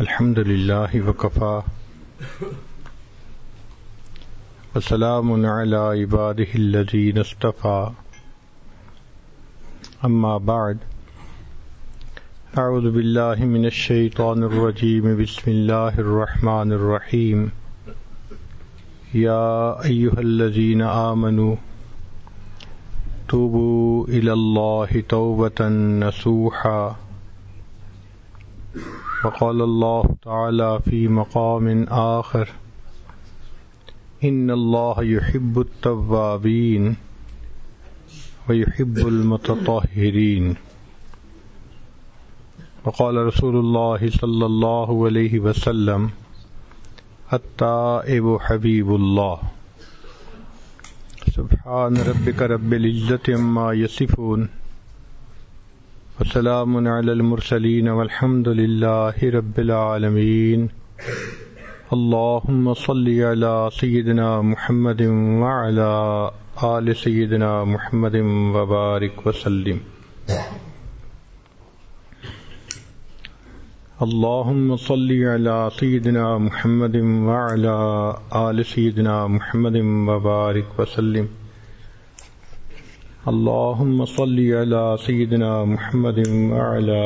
الحمد لله وكفى وسلام على عباده الذين اصطفى أما بعد أعوذ بالله من الشيطان الرجيم بسم الله الرحمن الرحيم يا أيها الذين آمنوا، توبوا إلى الله توبة نصوحا. وقال الله تعالى في مقام آخر إن الله يحب التوابين ويحب المتطهرين وقال رسول الله صلى الله عليه وسلم التائب حبيب الله سبحان ربك رب العزة عما يصفون وسلام على المرسلين والحمد لله رب العالمين. اللهم صل على سيدنا محمد وعلى آل سيدنا محمد وبارك وسلم. اللهم صل على سيدنا محمد وعلى آل سيدنا محمد وبارك وسلم. اللهم صل على سيدنا محمد وعلى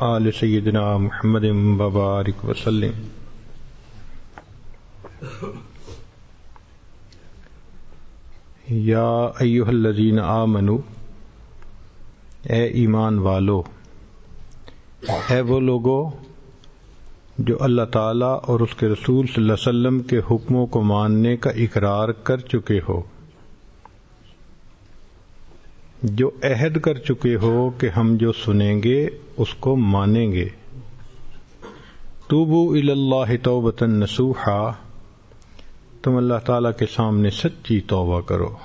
آل سيدنا محمد وبارك وسلم. یا ایوہ الذین آمنو، اے ایمان والو، اے وہ لوگو جو اللہ تعالیٰ اور اس کے رسول صلی اللہ علیہ وسلم کے حکموں کو ماننے کا اقرار کر چکے ہو۔ جو عہد کر چکے ہو کہ ہم جو سنیں گے اس کو مانیں گے۔ توبو اللہ توبتن نسوحا تم اللہ تعالیٰ کے سامنے سچی توبہ کرو۔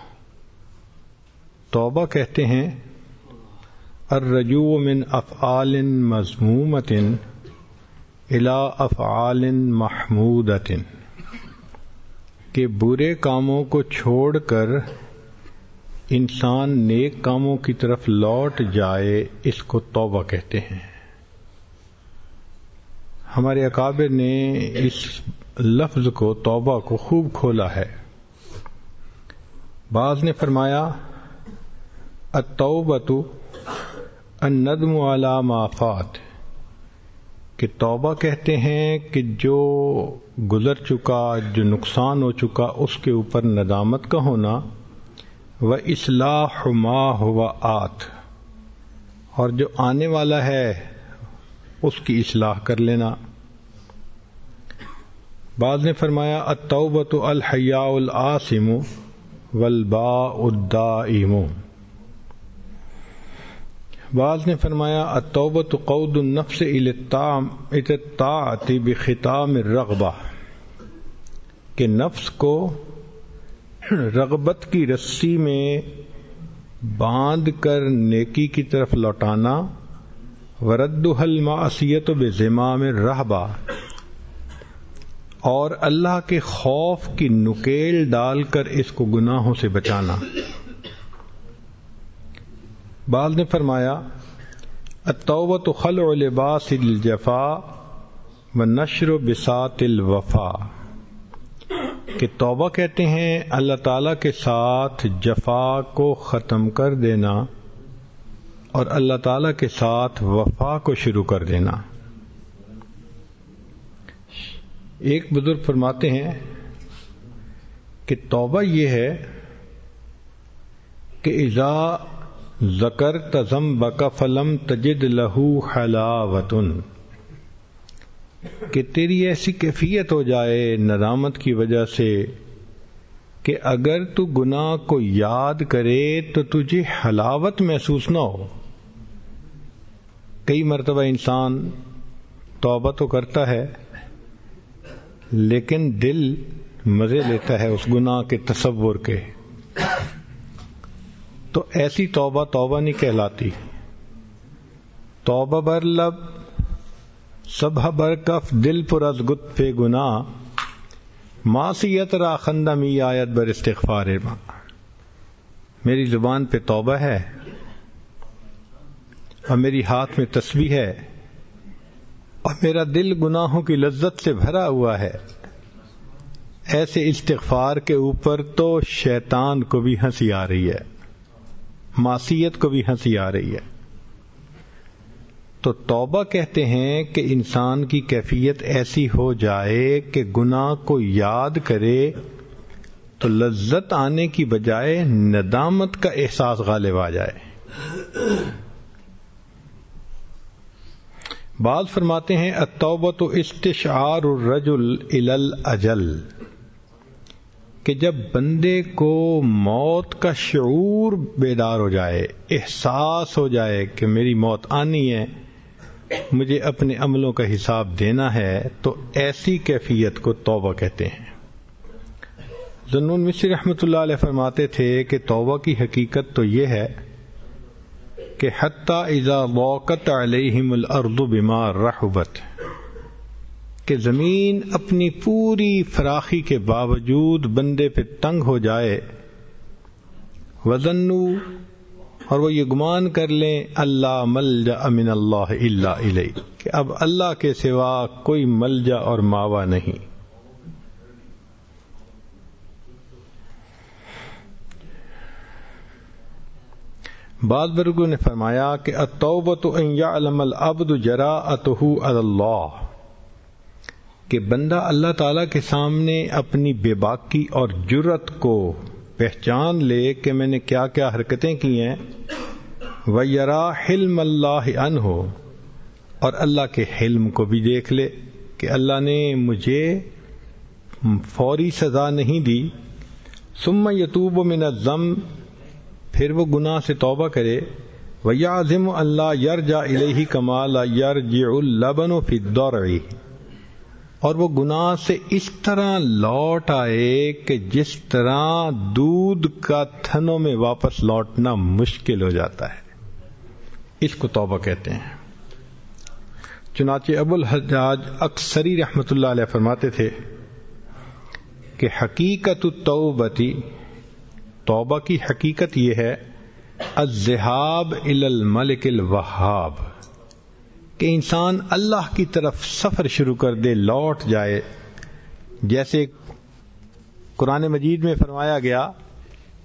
توبہ کہتے ہیں، الرجوع من افعال مضمومت الا افعال محمودت کہ برے کاموں کو چھوڑ کر انسان نیک کاموں کی طرف لوٹ جائے، اس کو توبہ کہتے ہیں۔ ہمارے اکابر نے اس لفظ کو، توبہ کو خوب کھولا ہے۔ بعض نے فرمایا اتوبت الندم على مافات کہ توبہ کہتے ہیں کہ جو گزر چکا، جو نقصان ہو چکا، اس کے اوپر ندامت کا ہونا۔ و اصلاح ما ہوا آت۔ اور جو آنے والا ہے، اس کی اصلاح کر لینا۔ بعض نے فرمایا اتوبت الحیا العاصم ولبا الدائم۔ بعض نے فرمایا اتوبت قود النفس الطاعت بختام الرغبہ کہ نفس کو رغبت کی رسی میں باندھ کر نیکی کی طرف لوٹانا ورد حل معصیت و بے زمام رہبا اور اللہ کے خوف کی نکیل ڈال کر اس کو گناہوں سے بچانا۔ بعض نے فرمایا اتوبت خلع لباس الجفا و نشر و بسات الوفا کہ توبہ کہتے ہیں، اللہ تعالی کے ساتھ جفا کو ختم کر دینا اور اللہ تعالی کے ساتھ وفا کو شروع کر دینا۔ ایک بزرگ فرماتے ہیں کہ توبہ یہ ہے کہ ازا زکر تزم بک فلم تجد لہو حلاوتن۔ کہ تیری ایسی کیفیت ہو جائے ندامت کی وجہ سے کہ اگر تو گناہ کو یاد کرے تو تجھے حلاوت محسوس نہ ہو۔ کئی مرتبہ انسان توبہ تو کرتا ہے، لیکن دل مزے لیتا ہے اس گناہ کے تصور کے۔ تو ایسی توبہ توبہ نہیں کہلاتی۔ توبہ بر لب سب بر کف دل پر از گت پہ گنا معصیت را خندہ می آیت بر استغفار ماں میری زبان پہ توبہ ہے اور میری ہاتھ میں تسبیح ہے اور میرا دل گناہوں کی لذت سے بھرا ہوا ہے۔ ایسے استغفار کے اوپر تو شیطان کو بھی ہنسی آ رہی ہے، معصیت کو بھی ہنسی آ رہی ہے۔ تو توبہ کہتے ہیں کہ انسان کی کیفیت ایسی ہو جائے کہ گناہ کو یاد کرے تو لذت آنے کی بجائے ندامت کا احساس غالب آ جائے۔ بعض فرماتے ہیں التوبہ استشعار الرجل الل اجل کہ جب بندے کو موت کا شعور بیدار ہو جائے، احساس ہو جائے کہ میری موت آنی ہے مجھے اپنے عملوں کا حساب دینا ہے تو ایسی کیفیت کو توبہ کہتے ہیں۔ زنون مصری رحمۃ اللہ علیہ فرماتے تھے کہ توبہ کی حقیقت تو یہ ہے کہ حتیٰ اذا وقت علیہم الارض بیمار رحبت، کہ زمین اپنی پوری فراخی کے باوجود بندے پہ تنگ ہو جائے۔ وزنو اور وہ یہ گمان کر لیں، اللہ مل جا امن اللہ اللہ علیہ کہ اب اللہ کے سوا کوئی ملجا اور ماوا نہیں۔ بعض برگوں نے فرمایا کہ اتوبت ان یعلم العبد جراءته اللہ، کہ بندہ اللہ تعالی کے سامنے اپنی بے باکی اور جرت کو پہچان لے کہ میں نے کیا کیا حرکتیں کی ہیں۔ ویرا حلم اللہ ان ہو اور اللہ کے حلم کو بھی دیکھ لے کہ اللہ نے مجھے فوری سزا نہیں دی۔ سم یتوب من الزم پھر وہ گناہ سے توبہ کرے۔ ویا عظم اللہ یر جا الہی کمال یر جی و فدور اور وہ گناہ سے اس طرح لوٹ آئے کہ جس طرح دودھ کا تھنوں میں واپس لوٹنا مشکل ہو جاتا ہے۔ اس کو توبہ کہتے ہیں۔ چنانچہ ابو الحجاج اکثری رحمت اللہ علیہ فرماتے تھے کہ حقیقت توبتی توبہ کی حقیقت یہ ہے الزہاب الملک الوہاب۔ کہ انسان اللہ کی طرف سفر شروع کر دے، لوٹ جائے۔ جیسے قرآن مجید میں فرمایا گیا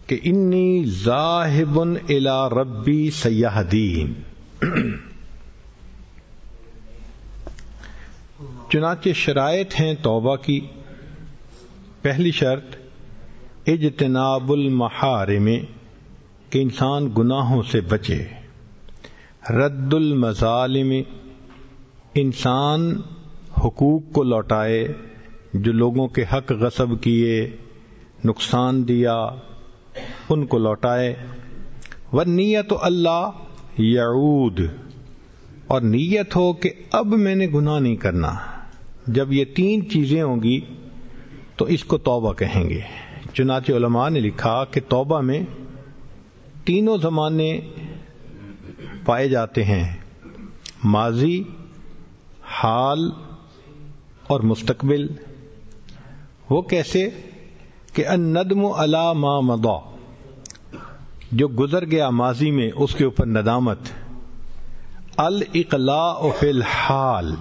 کہ انی ذاہب الا ربی سیاح دین چنانچہ شرائط ہیں توبہ کی۔ پہلی شرط، اجتناب المحارم، کہ انسان گناہوں سے بچے۔ رد المظالم انسان حقوق کو لوٹائے، جو لوگوں کے حق غصب کیے، نقصان دیا، ان کو لوٹائے۔ و نیت اللہ یعود اور نیت ہو کہ اب میں نے گناہ نہیں کرنا۔ جب یہ تین چیزیں ہوں گی، تو اس کو توبہ کہیں گے۔ چنانچہ علماء نے لکھا کہ توبہ میں تینوں زمانے پائے جاتے ہیں۔ ماضی حال اور مستقبل، وہ کیسے کہ ان ندم علا ما مدا جو گزر گیا ماضی میں، اس کے اوپر ندامت۔ الاقلاع فی الحال،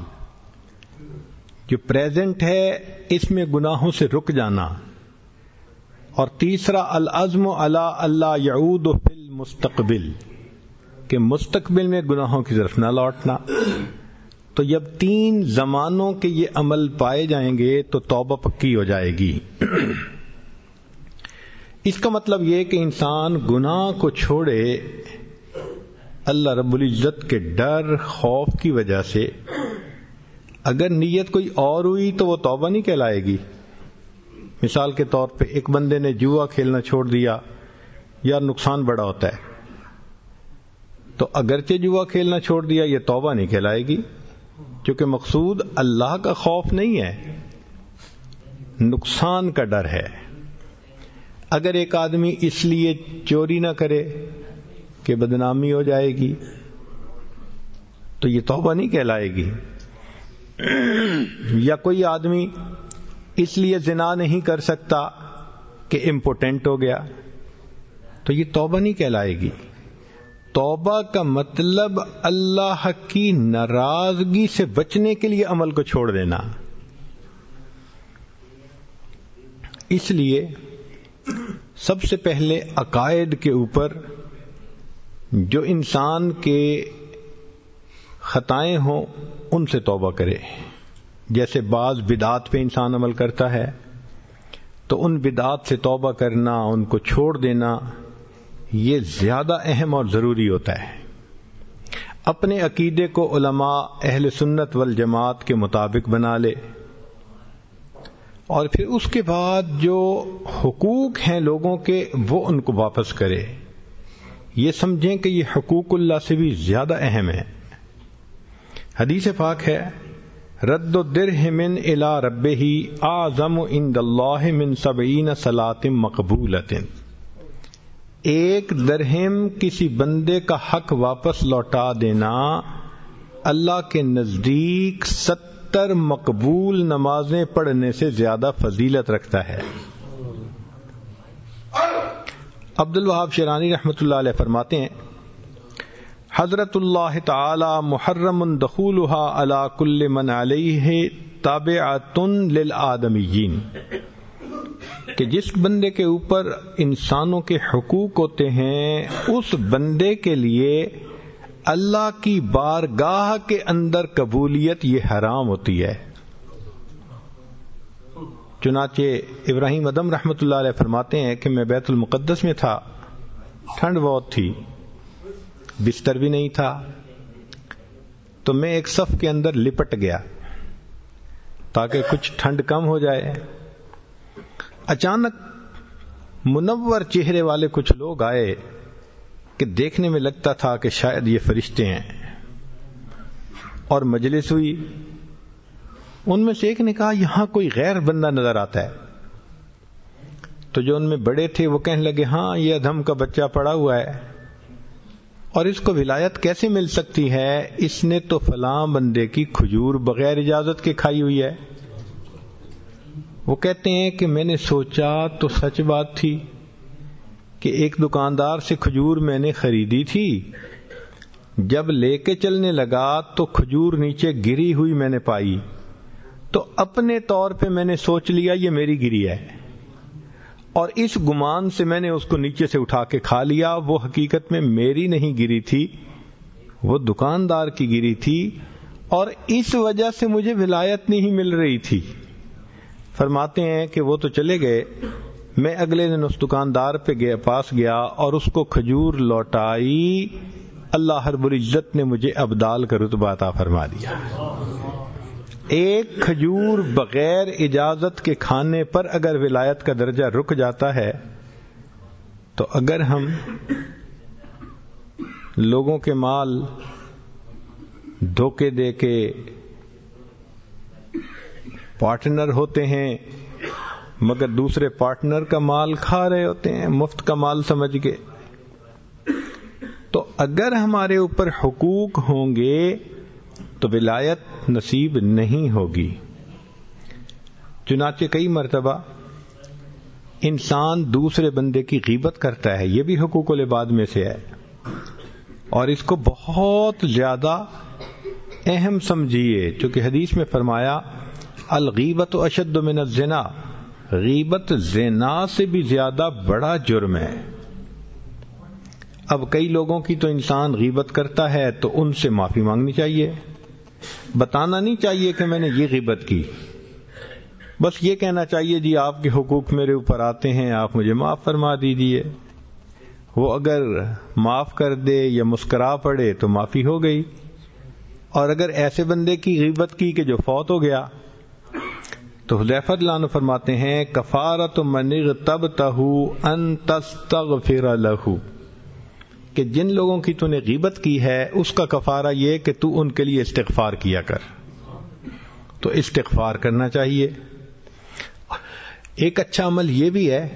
جو پریزنٹ ہے، اس میں گناہوں سے رک جانا۔ اور تیسرا، العزم اللہ اللہ یعود فی المستقبل، کہ مستقبل میں گناہوں کی طرف نہ لوٹنا۔ تو جب تین زمانوں کے یہ عمل پائے جائیں گے تو توبہ پکی ہو جائے گی۔ اس کا مطلب یہ کہ انسان گناہ کو چھوڑے اللہ رب العزت کے ڈر، خوف کی وجہ سے۔ اگر نیت کوئی اور ہوئی تو وہ توبہ نہیں کہلائے گی۔ مثال کے طور پہ ایک بندے نے جوا کھیلنا چھوڑ دیا یا نقصان بڑا ہوتا ہے۔ تو اگرچہ جوا کھیلنا چھوڑ دیا، یہ توبہ نہیں کہلائے گی۔ کیونکہ مقصود اللہ کا خوف نہیں ہے، نقصان کا ڈر ہے۔ اگر ایک آدمی اس لیے چوری نہ کرے کہ بدنامی ہو جائے گی، تو یہ توبہ نہیں کہلائے گی۔ یا کوئی آدمی اس لیے زنا نہیں کر سکتا کہ امپورٹنٹ ہو گیا، تو یہ توبہ نہیں کہلائے گی۔ توبہ کا مطلب اللہ کی ناراضگی سے بچنے کے لیے عمل کو چھوڑ دینا۔ اس لیے سب سے پہلے عقائد کے اوپر جو انسان کے خطائیں ہوں، ان سے توبہ کرے۔ جیسے بعض بدعات پہ انسان عمل کرتا ہے، تو ان بدعات سے توبہ کرنا، ان کو چھوڑ دینا یہ زیادہ اہم اور ضروری ہوتا ہے۔ اپنے عقیدے کو علماء اہل سنت والجماعت کے مطابق بنا لے۔ اور پھر اس کے بعد جو حقوق ہیں لوگوں کے، وہ ان کو واپس کرے۔ یہ سمجھیں کہ یہ حقوق اللہ سے بھی زیادہ اہم ہے حدیث پاک ہے، رد و من الا رب ہی آزم ان اللہ من سبعین سلاطم مقبول ایک درہم کسی بندے کا حق واپس لوٹا دینا، اللہ کے نزدیک ستر مقبول نمازیں پڑھنے سے زیادہ فضیلت رکھتا ہے۔ عبد الوہاب شیرانی رحمۃ اللہ علیہ فرماتے ہیں، حضرت اللہ تعالی محرم دخولها علی کل من علیہ تابعات للآدمیین۔ کہ جس بندے کے اوپر انسانوں کے حقوق ہوتے ہیں، اس بندے کے لیے اللہ کی بارگاہ کے اندر قبولیت یہ حرام ہوتی ہے۔ چنانچہ ابراہیم ادم رحمۃ اللہ علیہ فرماتے ہیں کہ میں بیت المقدس میں تھا، ٹھنڈ بہت تھی، بستر بھی نہیں تھا، تو میں ایک صف کے اندر لپٹ گیا تاکہ کچھ ٹھنڈ کم ہو جائے۔ اچانک منور چہرے والے کچھ لوگ آئے کہ دیکھنے میں لگتا تھا کہ شاید یہ فرشتے ہیں۔ اور مجلس ہوئی۔ ان میں سے ایک نے کہا، یہاں کوئی غیر بندہ نظر آتا ہے۔ تو جو ان میں بڑے تھے وہ کہنے لگے ہاں یہ ادھم کا بچہ پڑا ہوا ہے۔ اور اس کو ولایت کیسے مل سکتی ہے؟ اس نے تو فلاں بندے کی کھجور بغیر اجازت کے کھائی ہوئی ہے۔ وہ کہتے ہیں کہ میں نے سوچا تو سچ بات تھی کہ ایک دکاندار سے کھجور میں نے خریدی تھی۔ جب لے کے چلنے لگا تو کھجور نیچے گری ہوئی میں نے پائی۔ تو اپنے طور پہ میں نے سوچ لیا یہ میری گری ہے۔ اور اس گمان سے میں نے اس کو نیچے سے اٹھا کے کھا لیا۔ وہ حقیقت میں میری نہیں گری تھی، وہ دکاندار کی گری تھی۔ اور اس وجہ سے مجھے ولایت نہیں مل رہی تھی۔ فرماتے ہیں کہ وہ تو چلے گئے۔ میں اگلے دن اس دکاندار پہ گیا، پاس گیا اور اس کو کھجور لوٹائی۔ اللہ ہر العزت نے مجھے ابدال کا رتبہ عطا فرما دیا۔ ایک کھجور بغیر اجازت کے کھانے پر اگر ولایت کا درجہ رک جاتا ہے، تو اگر ہم لوگوں کے مال دھوکے دے کے پارٹنر ہوتے ہیں، مگر دوسرے پارٹنر کا مال کھا رہے ہوتے ہیں، مفت کا مال سمجھ کے۔ تو اگر ہمارے اوپر حقوق ہوں گے، تو ولایت نصیب نہیں ہوگی۔ چنانچہ کئی مرتبہ انسان دوسرے بندے کی غیبت کرتا ہے، یہ بھی حقوق العباد میں سے ہے۔ اور اس کو بہت زیادہ اہم سمجھیے، چونکہ حدیث میں فرمایا الغیبت و اشد من الزنا۔ غیبت زنا سے بھی زیادہ بڑا جرم ہے۔ اب کئی لوگوں کی تو انسان غیبت کرتا ہے تو ان سے معافی مانگنی چاہیے۔ بتانا نہیں چاہیے کہ میں نے یہ غیبت کی۔ بس یہ کہنا چاہیے جی آپ کے حقوق میرے اوپر آتے ہیں، آپ مجھے معاف فرما دیجیے وہ اگر معاف کر دے یا مسکرا پڑے تو معافی ہو گئی۔ اور اگر ایسے بندے کی غیبت کی کہ جو فوت ہو گیا تو حلیفت لانو فرماتے ہیں کفارت منغ تب تہو ان تستغفر لہو. کہ جن لوگوں کی تو نے غیبت کی ہے، اس کا کفارہ یہ کہ تو ان کے لیے استغفار کیا کر۔ تو استغفار کرنا چاہیے۔ ایک اچھا عمل یہ بھی ہے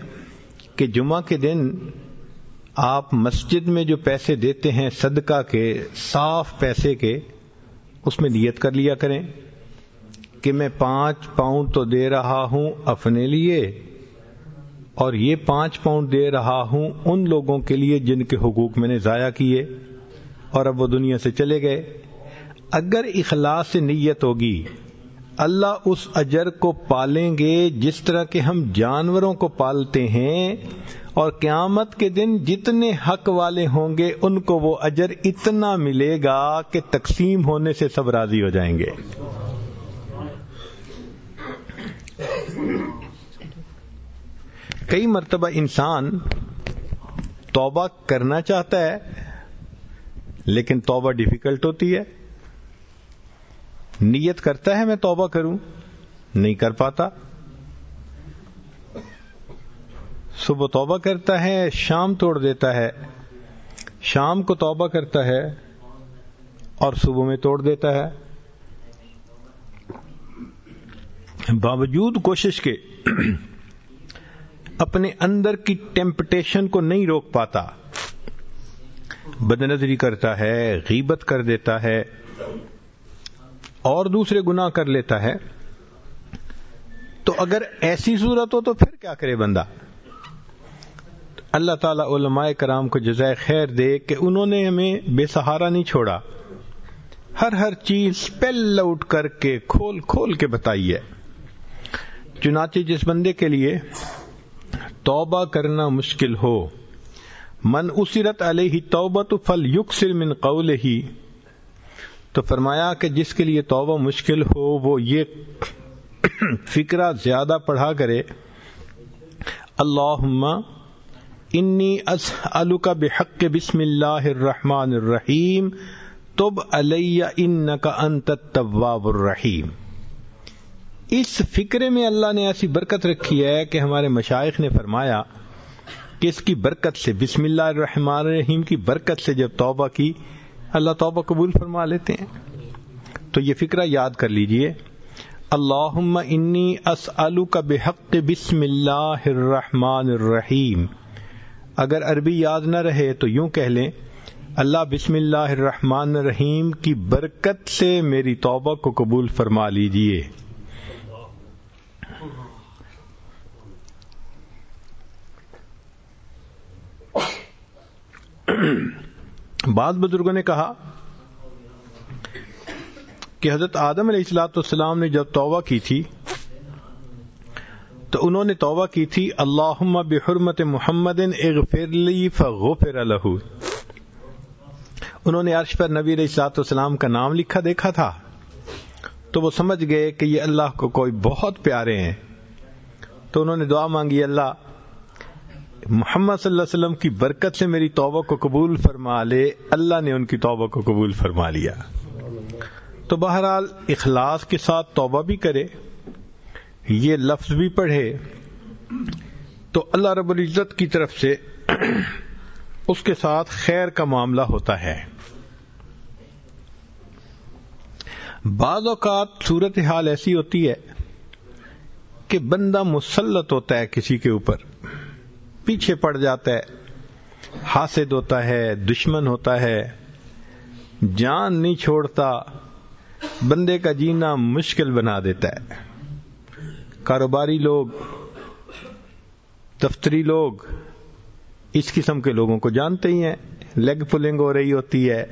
کہ جمعہ کے دن آپ مسجد میں جو پیسے دیتے ہیں صدقہ کے، صاف پیسے کے، اس میں نیت کر لیا کریں۔ کہ میں پانچ پاؤنڈ تو دے رہا ہوں اپنے لیے اور یہ پانچ پاؤنڈ دے رہا ہوں ان لوگوں کے لیے جن کے حقوق میں نے ضائع کیے اور اب وہ دنیا سے چلے گئے۔ اگر اخلاص سے نیت ہوگی، اللہ اس اجر کو پالیں گے جس طرح کے ہم جانوروں کو پالتے ہیں اور قیامت کے دن جتنے حق والے ہوں گے، ان کو وہ اجر اتنا ملے گا کہ تقسیم ہونے سے سب راضی ہو جائیں گے۔ کئی مرتبہ انسان توبہ کرنا چاہتا ہے، لیکن توبہ ڈیفیکلٹ ہوتی ہے۔ نیت کرتا ہے، میں توبہ کروں، نہیں کر پاتا۔ صبح توبہ کرتا ہے، شام توڑ دیتا ہے۔ شام کو توبہ کرتا ہے اور صبح میں توڑ دیتا ہے۔ باوجود کوشش کے اپنے اندر کی ٹیمپٹیشن کو نہیں روک پاتا بد نظری کرتا ہے، غیبت کر دیتا ہے، اور دوسرے گناہ کر لیتا ہے۔ تو اگر ایسی صورت ہو تو پھر کیا کرے بندہ؟ اللہ تعالیٰ علماء کرام کو جزائے خیر دے کہ انہوں نے ہمیں بے سہارا نہیں چھوڑا۔ ہر ہر چیز پل آؤٹ کر کے، کھول کھول کے بتائی ہے۔ چنانچہ جس بندے کے لیے توبہ کرنا مشکل ہو، من اسرت علیہ توبہ تو فل یکسر من قول ہی تو فرمایا کہ جس کے لیے توبہ مشکل ہو، وہ یہ فکرہ زیادہ پڑھا کرے اللہ انی اسألک بحق بسم اللہ الرحمن الرحیم، تب علیہ انکا انت التواب الرحیم۔ اس فکرے میں اللہ نے ایسی برکت رکھی ہے کہ ہمارے مشائق نے فرمایا کہ اس کی برکت سے بسم اللہ الرحمن الرحیم کی برکت سے جب توبہ کی، اللہ توبہ قبول فرما لیتے ہیں۔ تو یہ فکرہ یاد کر لیجیے۔ اللہم انی اسألک بحق بسم اللہ الرحمن الرحیم۔ اگر عربی یاد نہ رہے تو یوں کہہ لیں، اللہ بسم اللہ الرحمن الرحیم کی برکت سے میری توبہ کو قبول فرما لیجیے۔ بعض بزرگوں نے کہا کہ حضرت آدم علیہ السلاۃ والسلام نے جب توبہ کی تھی، تو انہوں نے توبہ کی تھی اللہ بحرمت محمد فغفر له انہوں نے عرش پر نبی علیہ السلاط والسلام کا نام لکھا، دیکھا تھا۔ تو وہ سمجھ گئے کہ یہ اللہ کو کوئی بہت پیارے ہیں۔ تو انہوں نے دعا مانگی، اللہ محمد صلی اللہ علیہ وسلم کی برکت سے میری توبہ کو قبول فرما لے، اللہ نے ان کی توبہ کو قبول فرما لیا۔ تو بہرحال اخلاص کے ساتھ توبہ بھی کرے، یہ لفظ بھی پڑھے، تو اللہ رب العزت کی طرف سے اس کے ساتھ خیر کا معاملہ ہوتا ہے۔ بعض اوقات صورت حال ایسی ہوتی ہے کہ بندہ مسلط ہوتا ہے کسی کے اوپر۔ پیچھے پڑ جاتا ہے، حاسد ہوتا ہے، دشمن ہوتا ہے، جان نہیں چھوڑتا، بندے کا جینا مشکل بنا دیتا ہے۔ کاروباری لوگ، دفتری لوگ، اس قسم کے لوگوں کو جانتے ہی ہیں لیگ پلنگ ہو رہی ہوتی ہے۔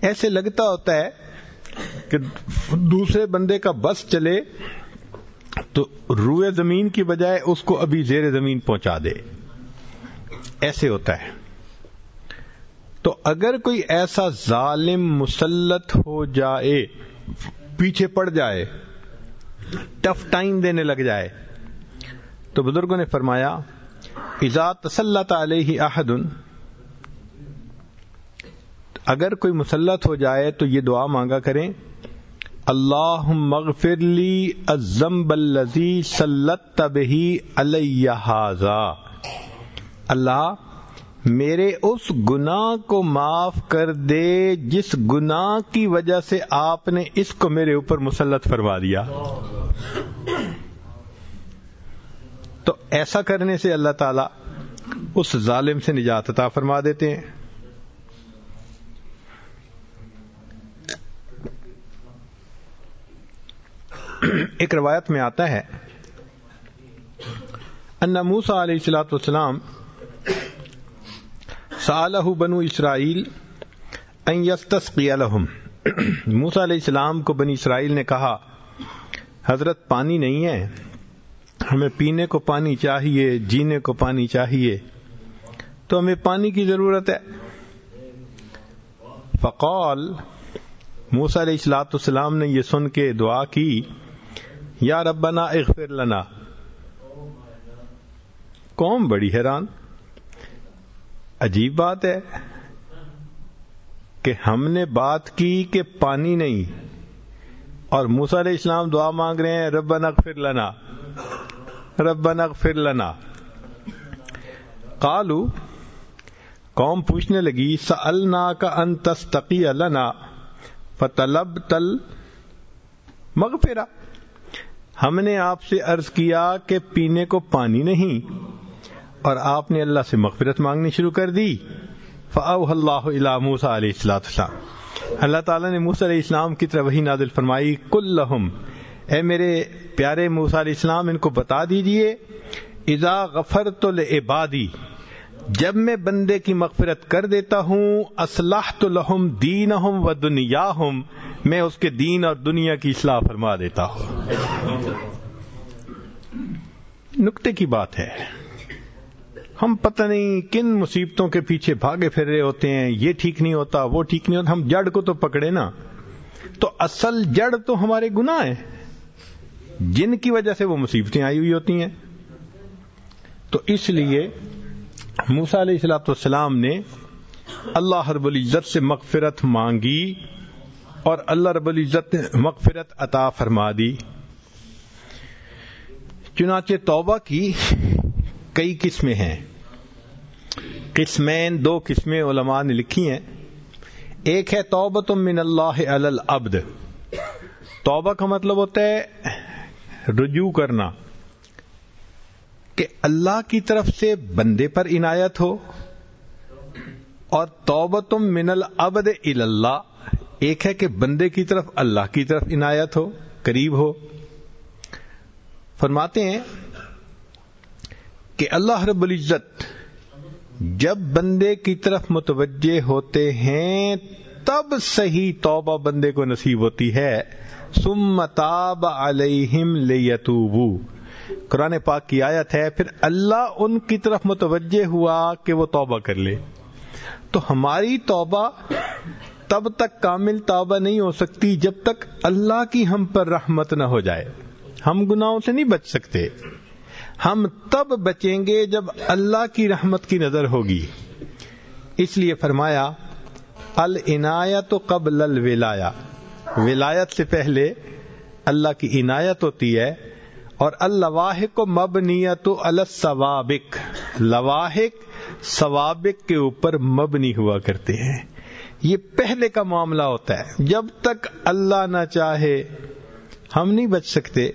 ایسے لگتا ہوتا ہے کہ دوسرے بندے کا بس چلے تو روئے زمین کی بجائے اس کو ابھی زیر زمین پہنچا دے۔ ایسے ہوتا ہے۔ تو اگر کوئی ایسا ظالم مسلط ہو جائے، پیچھے پڑ جائے، ٹف ٹائم دینے لگ جائے، تو بزرگوں نے فرمایا ایزا تسلط علیہ احد، اگر کوئی مسلط ہو جائے تو یہ دعا مانگا کریں۔ اللہ مغفر لی الزم الذی سلط به علیہ اللہ، میرے اس گناہ کو معاف کر دے جس گناہ کی وجہ سے آپ نے اس کو میرے اوپر مسلط فرما دیا۔ تو ایسا کرنے سے اللہ تعالی اس ظالم سے نجات عطا فرما دیتے ہیں۔ ایک روایت میں آتا ہے، ان موسا علیہ السلاۃ والسلام سالہ بنو اسرائیل لهم موسا علیہ السلام کو بنی اسرائیل نے کہا، حضرت پانی نہیں ہے، ہمیں پینے کو پانی چاہیے، جینے کو پانی چاہیے، تو ہمیں پانی کی ضرورت ہے۔ فقول موسا علیہ السلاۃ السلام نے یہ سن کے دعا کی یا ربنا اغفر لنا. قوم بڑی حیران. عجیب بات ہے کہ ہم نے بات کی کہ پانی نہیں اور موسا علیہ السلام دعا مانگ رہے ہیں رب اغفر لنا. رب اغفر لنا. قالو، قوم پوچھنے لگی سألنا کا ان تستقی لنا فتلب تل مغفرہ ہم نے آپ سے عرض کیا کہ پینے کو پانی نہیں اور آپ نے اللہ سے مغفرت مانگنی شروع کر دی۔ فاؤ اللہ علیہ موسا علیہ السلام اللہ تعالیٰ نے موسیٰ علیہ السلام کی طرح وہی نازل فرمائی کل لہم اے میرے پیارے موسا علیہ السلام، ان کو بتا دیجیے، اذا غفر تو عبادی جب میں بندے کی مغفرت کر دیتا ہوں اسلح تو لہم دین ہوں و دنیا ہوں میں اس کے دین اور دنیا کی اصلاح فرما دیتا ہوں۔ نقطے کی بات ہے، ہم پتہ نہیں کن مصیبتوں کے پیچھے بھاگے پھر رہے ہوتے ہیں، یہ ٹھیک نہیں ہوتا، وہ ٹھیک نہیں ہوتا، ہم جڑ کو تو پکڑے نا۔ تو اصل جڑ تو ہمارے گناہ ہیں، جن کی وجہ سے وہ مصیبتیں آئی ہوئی ہوتی ہیں۔ تو اس لیے موسا علیہ السلاۃ والسلام نے اللہ رب العزت سے مغفرت مانگی اور اللہ رب العزت نے مغفرت عطا فرما دی۔ چنانچہ توبہ کی کئی قسمیں ہیں۔ قسمین دو قسمیں علماء نے لکھی ہیں۔ ایک ہے توبت من اللہ العبد۔ توبہ کا مطلب ہوتا ہے رجوع کرنا۔ کہ اللہ کی طرف سے بندے پر عنایت ہو اور توبت من العبد اللہ ایک ہے کہ بندے کی طرف اللہ کی طرف عنایت ہو، قریب ہو۔ فرماتے ہیں کہ اللہ رب العزت جب بندے کی طرف متوجہ ہوتے ہیں، تب صحیح توبہ بندے کو نصیب ہوتی ہے۔ سم تاب علیہم لیتوبو۔ قرآن پاک کی آیت ہے، پھر اللہ ان کی طرف متوجہ ہوا کہ وہ توبہ کر لے۔ تو ہماری توبہ تب تک کامل توبہ نہیں ہو سکتی جب تک اللہ کی ہم پر رحمت نہ ہو جائے۔ ہم گناہوں سے نہیں بچ سکتے۔ ہم تب بچیں گے جب اللہ کی رحمت کی نظر ہوگی۔ اس لیے فرمایا، العنایت قبل الولایا ولایت سے پہلے اللہ کی عنایت ہوتی ہے اور اللواحق کو مبنیت السوابق. لواحق ثوابق کے اوپر مبنی ہوا کرتے ہیں. یہ پہلے کا معاملہ ہوتا ہے. جب تک اللہ نہ چاہے، ہم نہیں بچ سکتے.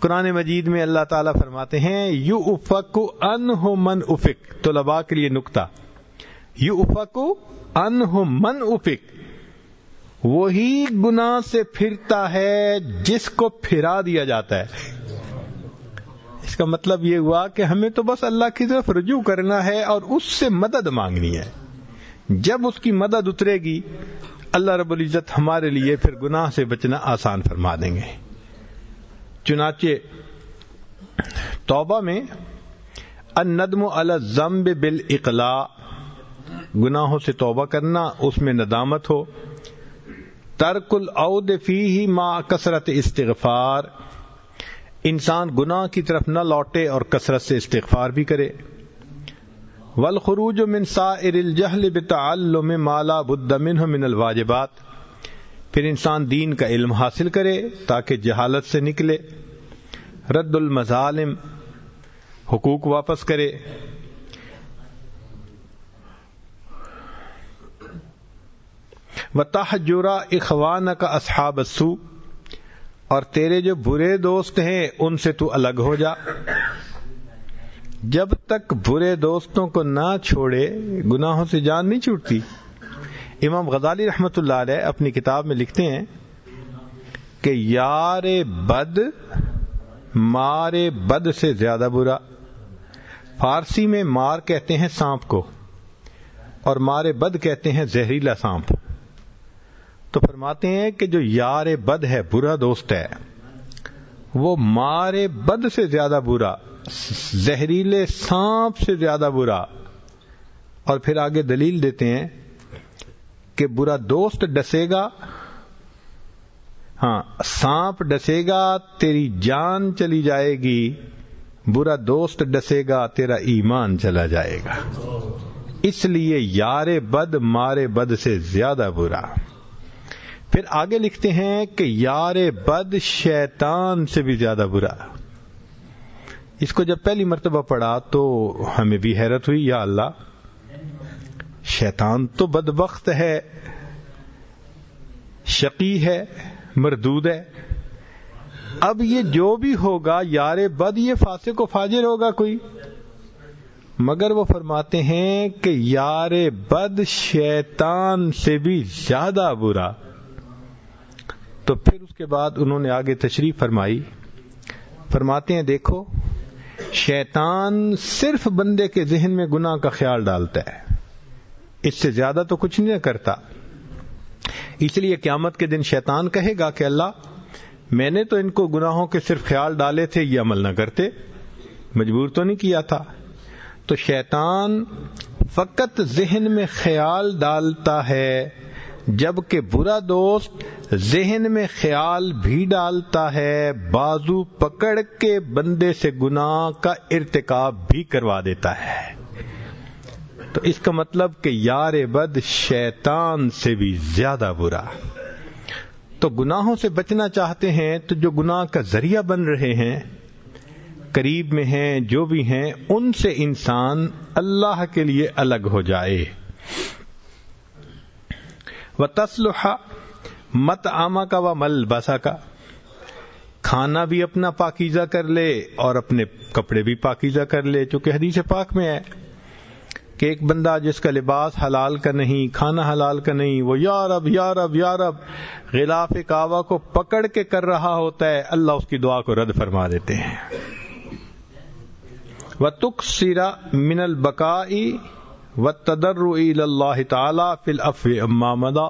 قرآن مجید میں اللہ تعالیٰ فرماتے ہیں یو افک ان ہو من افک. تو کے لیے نکتا یو افک ان ہو من افک. وہی گنا سے پھرتا ہے جس کو پھرا دیا جاتا ہے۔ اس کا مطلب یہ ہوا کہ ہمیں تو بس اللہ کی طرف رجوع کرنا ہے اور اس سے مدد مانگنی ہے۔ جب اس کی مدد اترے گی، اللہ رب العزت ہمارے لیے پھر گناہ سے بچنا آسان فرما دیں گے۔ چنانچہ توبہ میں الندم الزمب بال اقلا گناہوں سے توبہ کرنا، اس میں ندامت ہو۔ ترک العود فی ہی ما کثرت استغفار۔ انسان گناہ کی طرف نہ لوٹے اور کثرت سے استغفار بھی کرے۔ والخروج من سائر الجہل بتعلم ما لا بد منه من الواجبات۔ پھر انسان دین کا علم حاصل کرے تاکہ جہالت سے نکلے۔ رد المظالم، حقوق واپس کرے۔ وتحجرا اخوان کا اصحاب السوء اور تیرے جو برے دوست ہیں، ان سے تو الگ ہو جا۔ جب تک برے دوستوں کو نہ چھوڑے، گناہوں سے جان نہیں چھوٹتی۔ امام غزالی رحمت اللہ علیہ اپنی کتاب میں لکھتے ہیں کہ یار بد مارے بد سے زیادہ برا۔ فارسی میں مار کہتے ہیں سانپ کو اور مارے بد کہتے ہیں زہریلا سانپ۔ تو فرماتے ہیں کہ جو یار بد ہے، برا دوست ہے، وہ مارے بد سے زیادہ برا، زہریلے سانپ سے زیادہ برا۔ اور پھر آگے دلیل دیتے ہیں کہ برا دوست ڈسے گا۔ ہاں سانپ ڈسے گا، تیری جان چلی جائے گی۔ برا دوست ڈسے گا، تیرا ایمان چلا جائے گا۔ اس لیے یار بد مارے بد سے زیادہ برا۔ پھر آگے لکھتے ہیں کہ یار بد شیطان سے بھی زیادہ برا۔ اس کو جب پہلی مرتبہ پڑھا تو ہمیں بھی حیرت ہوئی، یا اللہ، شیطان تو بد وقت ہے، شقی ہے، مردود ہے۔ اب یہ جو بھی ہوگا، یار بد، یہ فاسق و فاجر ہوگا کوئی۔ مگر وہ فرماتے ہیں کہ یار بد شیطان سے بھی زیادہ برا۔ تو پھر اس کے بعد انہوں نے آگے تشریف فرمائی، فرماتے ہیں، دیکھو، شیطان صرف بندے کے ذہن میں گناہ کا خیال ڈالتا ہے۔ اس سے زیادہ تو کچھ نہیں کرتا۔ اس لیے قیامت کے دن شیطان کہے گا کہ اللہ، میں نے تو ان کو گناہوں کے صرف خیال ڈالے تھے، یہ عمل نہ کرتے۔ مجبور تو نہیں کیا تھا۔ تو شیطان فقط ذہن میں خیال ڈالتا ہے۔ جبکہ برا دوست ذہن میں خیال بھی ڈالتا ہے، بازو پکڑ کے بندے سے گناہ کا ارتکاب بھی کروا دیتا ہے۔ تو اس کا مطلب کہ یار بد شیطان سے بھی زیادہ برا۔ تو گناہوں سے بچنا چاہتے ہیں تو جو گناہ کا ذریعہ بن رہے ہیں، قریب میں ہیں، جو بھی ہیں، ان سے انسان اللہ کے لیے الگ ہو جائے۔ و تسلح مت آما کا و مل بسا کا کھانا بھی اپنا پاکیزہ کر لے اور اپنے کپڑے بھی پاکیزہ کر لے، چونکہ حدیث پاک میں ہے کہ ایک بندہ جس کا لباس حلال کا نہیں، کھانا حلال کا نہیں، وہ یارب یارب یارب غلاف کعبہ کو پکڑ کے کر رہا ہوتا ہے، اللہ اس کی دعا کو رد فرما دیتے ہیں۔ و تک سیرا من البقائی و تدر اللہ تعالی فل اف امامدا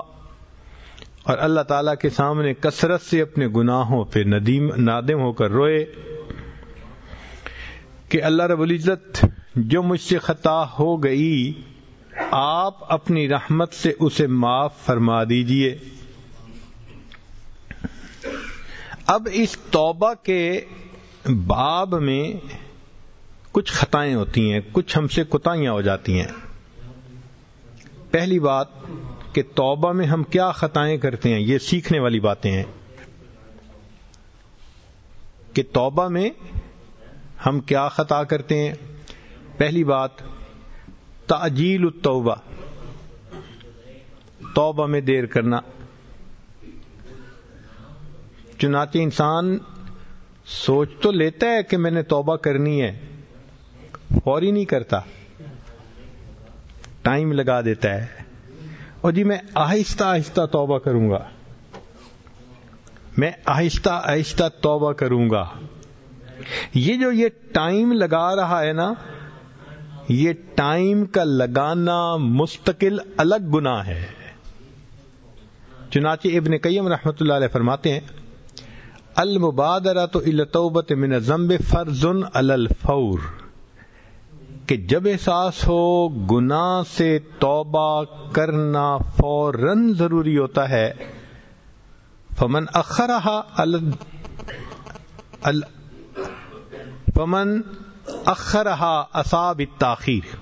اور اللہ تعالی کے سامنے کثرت سے اپنے گناہوں پہ ندیم، نادم ہو کر روئے کہ اللہ رب العزت جو مجھ سے خطا ہو گئی، آپ اپنی رحمت سے اسے معاف فرما دیجیے۔ اب اس توبہ کے باب میں کچھ خطائیں ہوتی ہیں، کچھ ہم سے کوتاہیاں ہو جاتی ہیں۔ پہلی بات کہ توبہ میں ہم کیا خطائیں کرتے ہیں، یہ سیکھنے والی باتیں ہیں۔ کہ توبہ میں ہم کیا خطا کرتے ہیں۔ پہلی بات تعجیل التوبہ۔ توبہ میں دیر کرنا۔ چنانچہ انسان سوچ تو لیتا ہے کہ میں نے توبہ کرنی ہے، فوری نہیں کرتا۔ ٹائم لگا دیتا ہے۔ اور جی میں آہستہ آہستہ توبہ کروں گا۔ میں آہستہ آہستہ توبہ کروں گا۔ یہ جو یہ ٹائم لگا رہا ہے نا، یہ ٹائم کا لگانا مستقل الگ گنا ہے۔ چنانچہ ابن قیم رحمۃ اللہ علیہ فرماتے ہیں المبادرہ تو التوبت من ضمب فرزن الفور۔ کہ جب احساس ہو گناہ سے توبہ کرنا فوراً ضروری ہوتا ہے، فمن اخرہ فمن اخرہا اصاب تاخیر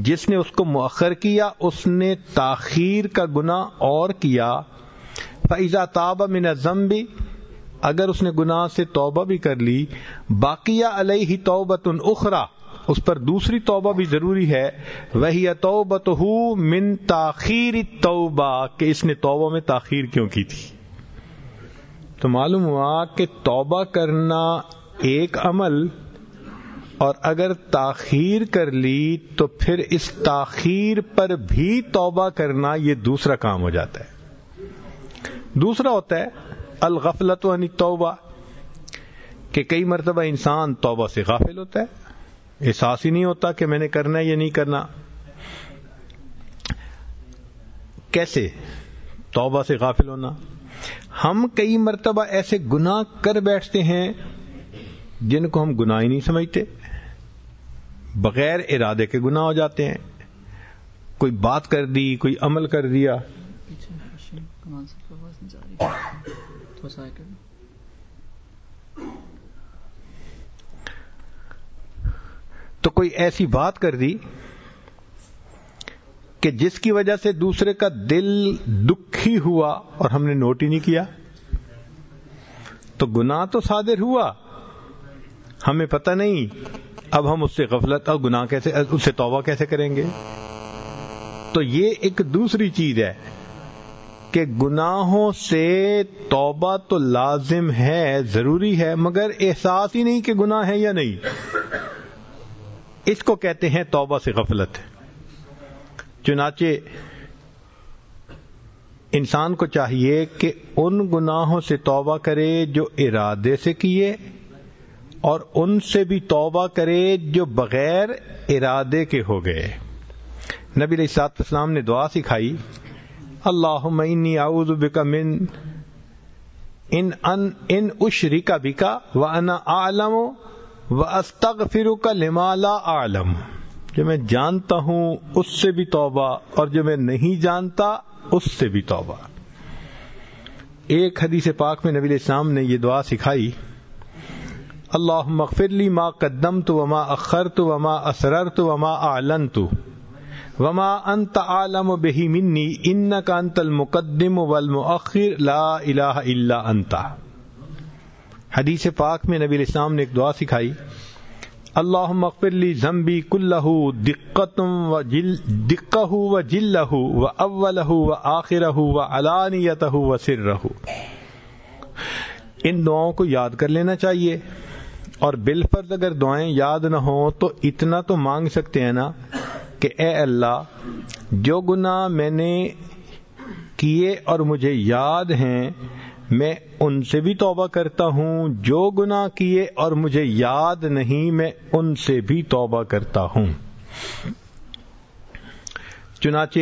جس نے اس کو مؤخر کیا، اس نے تاخیر کا گنا اور کیا فیضا تاب من ضمبی اگر اس نے گناہ سے توبہ بھی کر لی، باقیہ علیہ توبت اخرا اس پر دوسری توبہ بھی ضروری ہے۔ وہی توبت ہو من تاخیر توبہ کہ اس نے توبہ میں تاخیر کیوں کی تھی؟ تو معلوم ہوا کہ توبہ کرنا ایک عمل اور اگر تاخیر کر لی تو پھر اس تاخیر پر بھی توبہ کرنا یہ دوسرا کام ہو جاتا ہے۔ دوسرا ہوتا ہے الغفلت و توبہ کہ کئی مرتبہ انسان توبہ سے غافل ہوتا ہے احساس ہی نہیں ہوتا کہ میں نے کرنا ہے یا نہیں کرنا۔ کیسے؟ توبہ سے غافل ہونا۔ ہم کئی مرتبہ ایسے گناہ کر بیٹھتے ہیں جن کو ہم گناہ ہی نہیں سمجھتے۔ بغیر ارادے کے گناہ ہو جاتے ہیں۔ کوئی بات کر دی، کوئی عمل کر دیا۔ تو کوئی ایسی بات کر دی کہ جس کی وجہ سے دوسرے کا دل دکھی ہوا اور ہم نے نوٹ ہی نہیں کیا؟ تو گناہ تو صادر ہوا۔ ہمیں پتہ نہیں اب ہم اس سے غفلت اور گناہ کیسے اس سے توبہ کیسے کریں گے؟ تو یہ ایک دوسری چیز ہے کہ گناہوں سے توبہ تو لازم ہے، ضروری ہے، مگر احساس ہی نہیں کہ گناہ ہے یا نہیں۔ اس کو کہتے ہیں توبہ سے غفلت۔ چنانچہ انسان کو چاہیے کہ ان گناہوں سے توبہ کرے جو ارادے سے کیے اور ان سے بھی توبہ کرے جو بغیر ارادے کے ہو گئے۔ نبی علیہ سات اسلام نے دعا سکھائی اللہ اعوذ بک من ان ان ان اشری کا بکا و انا عالم و استغفر کا لمالا عالم جو میں جانتا ہوں اس سے بھی توبہ اور جو میں نہیں جانتا اس سے بھی توبہ۔ ایک حدیث پاک میں نبی السلام نے یہ دعا سکھائی اللہ مغفرلی ما قدم تو وما اخر تو وما اسرر تو وما اعلن تو وما انت عالم بہی منی ان کا انت المقدم والمؤخر، لا الہ الا انت۔ حدیث پاک میں نبی الاسلام نے ایک دعا سکھائی اللہ مغفرلی زمبی کلہ دقتم و جل دقہ و جلہ و اولہ و آخرہ و علانیتہ و سرہ ان دعاؤں کو یاد کر لینا چاہیے، اور بالفرض اگر دعائیں یاد نہ ہوں تو اتنا تو مانگ سکتے ہیں نا کہ اے اللہ، جو گناہ میں نے کیے اور مجھے یاد ہیں میں ان سے بھی توبہ کرتا ہوں، جو گناہ کیے اور مجھے یاد نہیں، میں ان سے بھی توبہ کرتا ہوں۔ چنانچہ،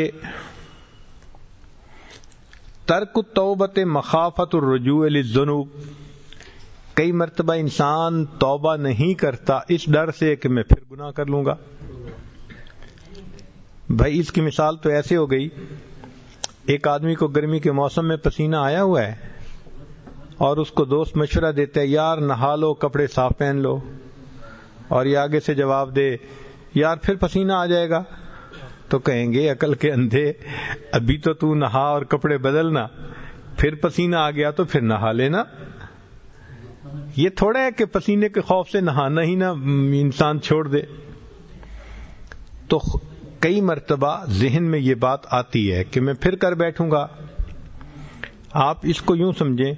ترک توبت مخافت الرجوع للذنوب۔ کئی مرتبہ انسان توبہ نہیں کرتا، اس ڈر سے کہ میں پھر گناہ کر لوں گا۔ بھائی، اس کی مثال تو ایسے ہو گئی، ایک آدمی کو گرمی کے موسم میں پسینہ آیا ہوا ہے اور اس کو دوست مشورہ دیتے ہیں، یار نہا لو، کپڑے صاف پہن لو۔ اور یہ آگے سے جواب دے، یار پھر پسینہ آ جائے گا۔ تو کہیں گے، عقل کے اندھے، ابھی تو تو نہا اور کپڑے بدلنا۔ پھر پسینہ آ گیا تو پھر نہا لینا۔ یہ تھوڑا ہے کہ پسینے کے خوف سے نہانا ہی نہ انسان چھوڑ دے۔ تو کئی مرتبہ ذہن میں یہ بات آتی ہے کہ میں پھر کر بیٹھوں گا۔ آپ اس کو یوں سمجھیں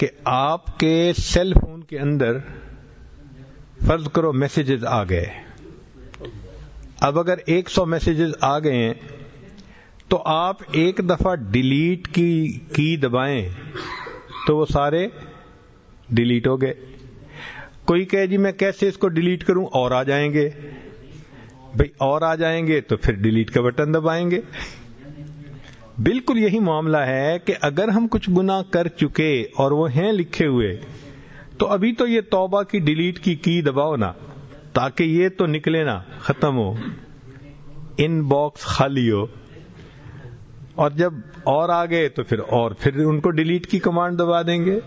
کہ آپ کے سیل فون کے اندر فرض کرو میسیجز آ گئے۔ اب اگر ایک سو میسیجز آ گئے ہیں، تو آپ ایک دفعہ ڈیلیٹ کی کی دبائیں، تو وہ سارے ڈیلیٹ ہو گئے۔ کوئی کہے جی میں کیسے اس کو ڈیلیٹ کروں؟ اور آ جائیں گے۔ بھئی اور آ جائیں گے تو پھر ڈیلیٹ کا بٹن دبائیں گے۔ بالکل یہی معاملہ ہے کہ اگر ہم کچھ گنا کر چکے اور وہ ہیں لکھے ہوئے، تو ابھی تو یہ توبہ کی ڈیلیٹ کی کی دباؤ نا تاکہ یہ تو نکلے نا ختم ہو۔ ان باکس خالی ہو۔ اور جب اور آ گئے تو پھر اور، پھر ان کو ڈیلیٹ کی کمانڈ دبا دیں گے۔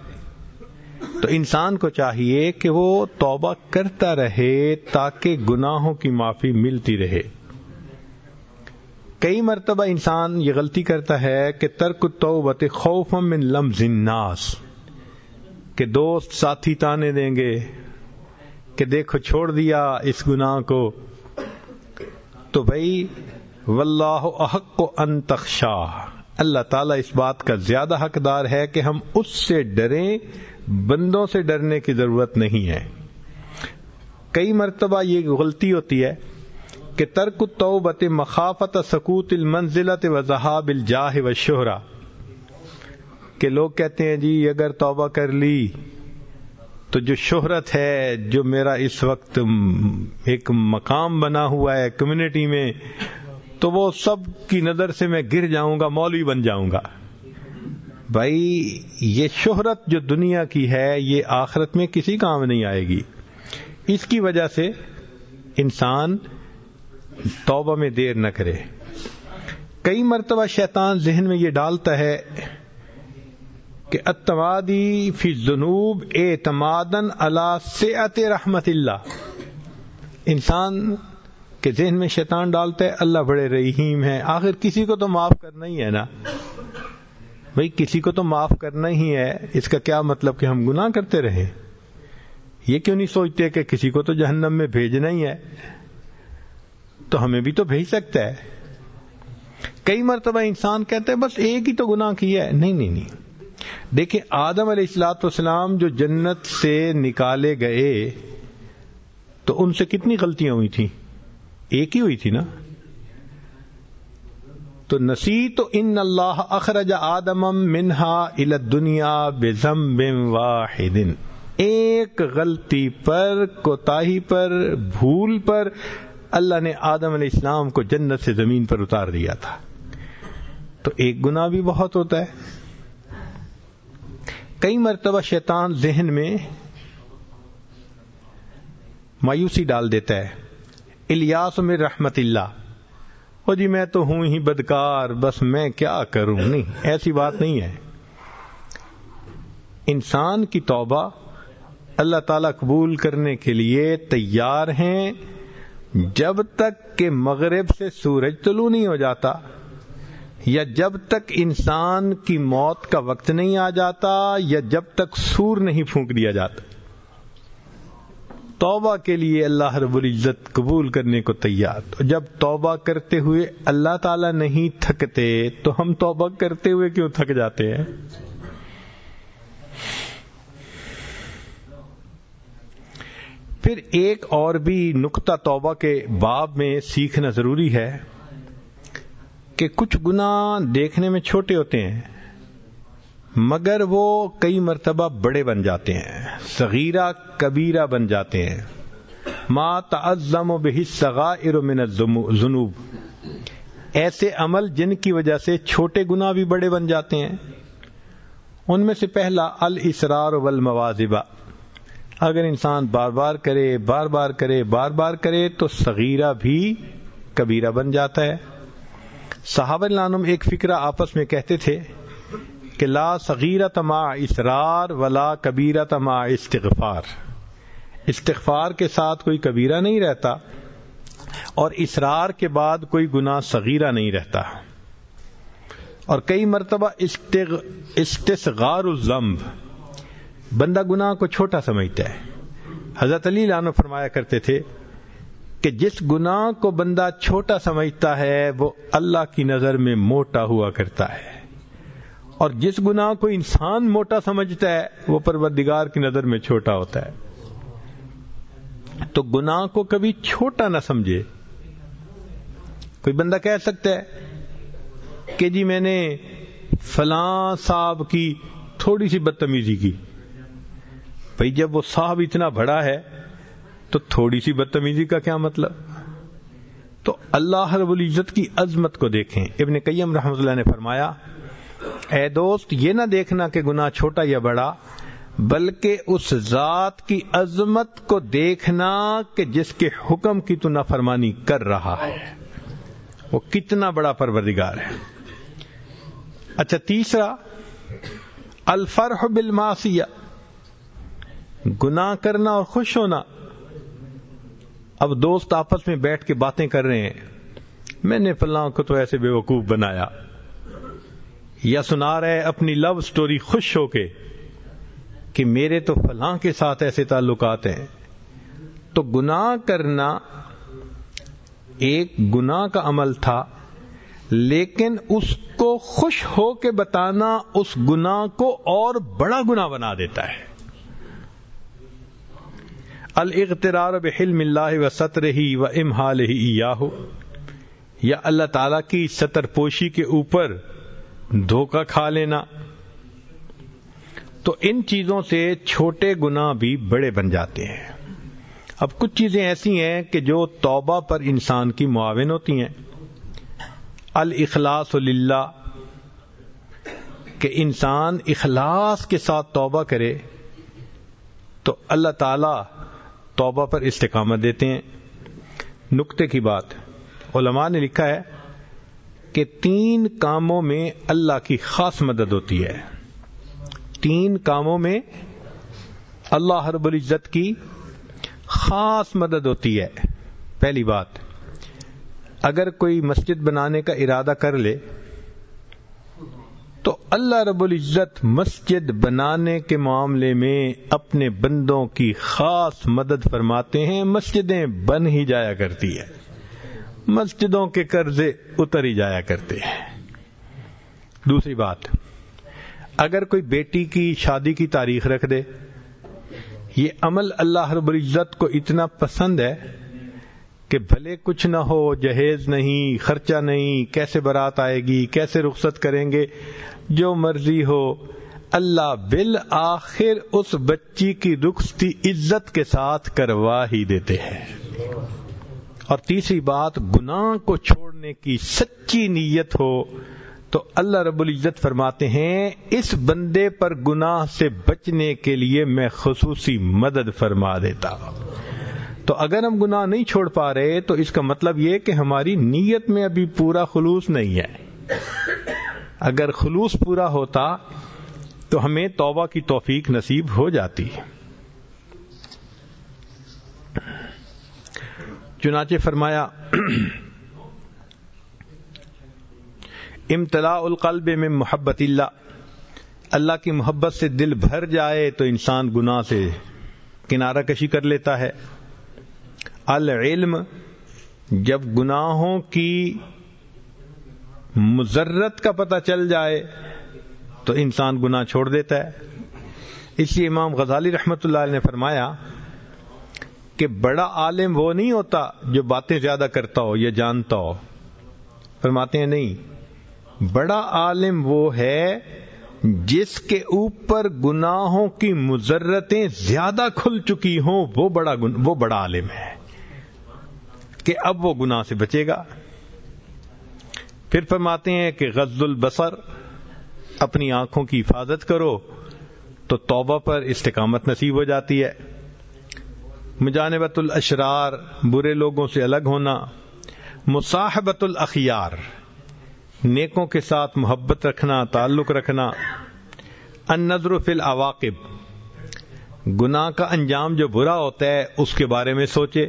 تو انسان کو چاہیے کہ وہ توبہ کرتا رہے تاکہ گناہوں کی معافی ملتی رہے۔ کئی مرتبہ انسان یہ غلطی کرتا ہے کہ ترک توبت خوف من لمز الناس، کہ دوست ساتھی تانے دیں گے، کہ دیکھو چھوڑ دیا اس گناہ کو، تو بھائی واللہ احق و انتخشا اللہ تعالیٰ اس بات کا زیادہ حقدار ہے کہ ہم اس سے ڈریں، بندوں سے ڈرنے کی ضرورت نہیں ہے۔ کئی مرتبہ یہ غلطی ہوتی ہے کہ ترک توبت مخافت سکوت المنزلت و ذہاب الجاہ و شہرا۔ کہ لوگ کہتے ہیں جی اگر توبہ کر لی تو جو شہرت ہے، جو میرا اس وقت ایک مقام بنا ہوا ہے کمیونٹی میں، تو وہ سب کی نظر سے میں گر جاؤں گا، مولوی بن جاؤں گا۔ بھائی، یہ شہرت جو دنیا کی ہے، یہ آخرت میں کسی کام نہیں آئے گی۔ اس کی وجہ سے انسان توبہ میں دیر نہ کرے۔ کئی مرتبہ شیطان ذہن میں یہ ڈالتا ہے کہ اتوادی فی جنوب اعتمادن اللہ سے رحمت اللہ۔ انسان کے ذہن میں شیطان ڈالتا ہے، اللہ بڑے رحیم ہے آخر کسی کو تو معاف کرنا ہی ہے نا۔ بھائی، کسی کو تو معاف کرنا ہی ہے۔ اس کا کیا مطلب کہ ہم گناہ کرتے رہے یہ کیوں نہیں سوچتے کہ کسی کو تو جہنم میں بھیجنا ہی ہے؟ تو ہمیں بھی تو بھیج سکتا ہے۔ کئی مرتبہ انسان کہتے ہیں بس ایک ہی تو گناہ کیا ہے۔ نہیں نہیں نہیں۔ دیکھیں، آدم علیہ السلاط والسلام جو جنت سے نکالے گئے، تو ان سے کتنی غلطیاں ہوئی تھیں؟ ایک ہی ہوئی تھی نا؟ تو نسی تو ان اللہ اخرج آدم منہا ال دنیا بے واحد۔ ایک غلطی پر کوتا پر، بھول پر اللہ نے آدم علیہ السلام کو جنت سے زمین پر اتار دیا تھا۔ تو ایک گنا بھی بہت ہوتا ہے۔ کئی مرتبہ شیطان ذہن میں مایوسی ڈال دیتا ہے۔ الیاس میں رحمت اللہ۔ او جی میں تو ہوں ہی بدکار، بس میں کیا کروں؟ نہیں، ایسی بات نہیں ہے۔ انسان کی توبہ اللہ تعالی قبول کرنے کے لیے تیار ہیں۔ جب تک کہ مغرب سے سورج طلوع نہیں ہو جاتا یا جب تک انسان کی موت کا وقت نہیں آ جاتا یا جب تک سور نہیں پھونک دیا جاتا توبہ کے لیے اللہ رب العزت قبول کرنے کو تیار تو جب توبہ کرتے ہوئے اللہ تعالی نہیں تھکتے تو ہم توبہ کرتے ہوئے کیوں تھک جاتے ہیں؟ پھر ایک اور بھی نقطہ توبہ کے باب میں سیکھنا ضروری ہے کہ کچھ گناہ دیکھنے میں چھوٹے ہوتے ہیں، مگر وہ کئی مرتبہ بڑے بن جاتے ہیں، صغیرہ کبیرہ بن جاتے ہیں۔ ما تعظم و بحث صغائر من الذنوب۔ ایسے عمل جن کی وجہ سے چھوٹے گناہ بھی بڑے بن جاتے ہیں۔ ان میں سے پہلا الاسرار والمواظبہ اگر انسان بار بار کرے، بار بار کرے، بار بار کرے تو صغیرہ بھی کبیرہ بن جاتا ہے۔ صحابہ لانم ایک فکرہ آپس میں کہتے تھے کہ لا صغیرہ تما اسرار ولا کبیرہ تما استغفار۔ استغفار کے ساتھ کوئی کبیرہ نہیں رہتا اور اسرار کے بعد کوئی گناہ صغیرہ نہیں رہتا۔ اور کئی مرتبہ استغ استصغار الزمب بندہ گناہ کو چھوٹا سمجھتا ہے۔ حضرت علی لانو فرمایا کرتے تھے کہ جس گناہ کو بندہ چھوٹا سمجھتا ہے، وہ اللہ کی نظر میں موٹا ہوا کرتا ہے۔ اور جس گناہ کو انسان موٹا سمجھتا ہے، وہ پروردگار کی نظر میں چھوٹا ہوتا ہے۔ تو گناہ کو کبھی چھوٹا نہ سمجھے۔ کوئی بندہ کہہ سکتا ہے کہ جی میں نے فلاں صاحب کی تھوڑی سی بدتمیزی کی۔ بھائی جب وہ صاحب اتنا بڑا ہے تو تھوڑی سی بدتمیزی کا کیا مطلب؟ تو اللہ رب العزت کی عظمت کو دیکھیں۔ ابن قیم رحمۃ اللہ نے فرمایا، اے دوست، یہ نہ دیکھنا کہ گناہ چھوٹا یا بڑا، بلکہ اس ذات کی عظمت کو دیکھنا کہ جس کے حکم کی تو نافرمانی کر رہا ہے۔ وہ کتنا بڑا پروردگار ہے۔ اچھا تیسرا، الفرح بالماسیہ گناہ کرنا اور خوش ہونا۔ اب دوست آپس میں بیٹھ کے باتیں کر رہے ہیں۔ میں نے فلاں کو تو ایسے بے وقوف بنایا۔ یا سنا رہے اپنی لو سٹوری خوش ہو کے کہ میرے تو فلاں کے ساتھ ایسے تعلقات ہیں۔ تو گناہ کرنا ایک گناہ کا عمل تھا، لیکن اس کو خوش ہو کے بتانا اس گناہ کو اور بڑا گناہ بنا دیتا ہے۔ الاغترار بحلم اللہ و سطر ہی و امہال ہی یا اللہ تعالی کی سطر پوشی کے اوپر دھوکا کھا لینا۔ تو ان چیزوں سے چھوٹے گنا بھی بڑے بن جاتے ہیں۔ اب کچھ چیزیں ایسی ہیں کہ جو توبہ پر انسان کی معاون ہوتی ہیں۔ الاخلاص للہ، کہ انسان اخلاص کے ساتھ توبہ کرے تو اللہ تعالی توبہ پر استقامت دیتے ہیں۔ نقطے کی بات۔ علماء نے لکھا ہے کہ تین کاموں میں اللہ کی خاص مدد ہوتی ہے۔ تین کاموں میں اللہ رب العزت کی خاص مدد ہوتی ہے۔ پہلی بات، اگر کوئی مسجد بنانے کا ارادہ کر لے تو اللہ رب العزت مسجد بنانے کے معاملے میں اپنے بندوں کی خاص مدد فرماتے ہیں، مسجدیں بن ہی جایا کرتی ہے مسجدوں کے قرضے اتر ہی جایا کرتے ہیں۔ دوسری بات، اگر کوئی بیٹی کی شادی کی تاریخ رکھ دے، یہ عمل اللہ رب العزت کو اتنا پسند ہے کہ بھلے کچھ نہ ہو، جہیز نہیں، خرچہ نہیں، کیسے برات آئے گی، کیسے رخصت کریں گے جو مرضی ہو، اللہ بل آخر اس بچی کی رخصتی عزت کے ساتھ کروا ہی دیتے ہیں۔ اور تیسری بات، گناہ کو چھوڑنے کی سچی نیت ہو، تو اللہ رب العزت فرماتے ہیں، اس بندے پر گناہ سے بچنے کے لیے میں خصوصی مدد فرما دیتا۔ تو اگر ہم گناہ نہیں چھوڑ پا رہے، تو اس کا مطلب یہ کہ ہماری نیت میں ابھی پورا خلوص نہیں ہے۔ اگر خلوص پورا ہوتا تو ہمیں توبہ کی توفیق نصیب ہو جاتی۔ چنانچہ فرمایا، امتلاء القلب میں محبت اللہ۔ اللہ کی محبت سے دل بھر جائے تو انسان گناہ سے کنارہ کشی کر لیتا ہے۔ العلم، جب گناہوں کی مزرت کا پتہ چل جائے تو انسان گناہ چھوڑ دیتا ہے۔ اس لیے امام غزالی رحمت اللہ علیہ نے فرمایا کہ بڑا عالم وہ نہیں ہوتا جو باتیں زیادہ کرتا ہو یا جانتا ہو۔ فرماتے ہیں نہیں، بڑا عالم وہ ہے جس کے اوپر گناہوں کی مزرتیں زیادہ کھل چکی ہوں، وہ بڑا وہ بڑا عالم ہے کہ اب وہ گناہ سے بچے گا۔ پھر فرماتے ہیں کہ غز البصر، اپنی آنکھوں کی حفاظت کرو تو توبہ پر استقامت نصیب ہو جاتی ہے۔ مجانبت الاشرار، برے لوگوں سے الگ ہونا۔ مصاحبت الاخیار، نیکوں کے ساتھ محبت رکھنا، تعلق رکھنا۔ ان نظر فی العواقب گناہ کا انجام جو برا ہوتا ہے، اس کے بارے میں سوچے۔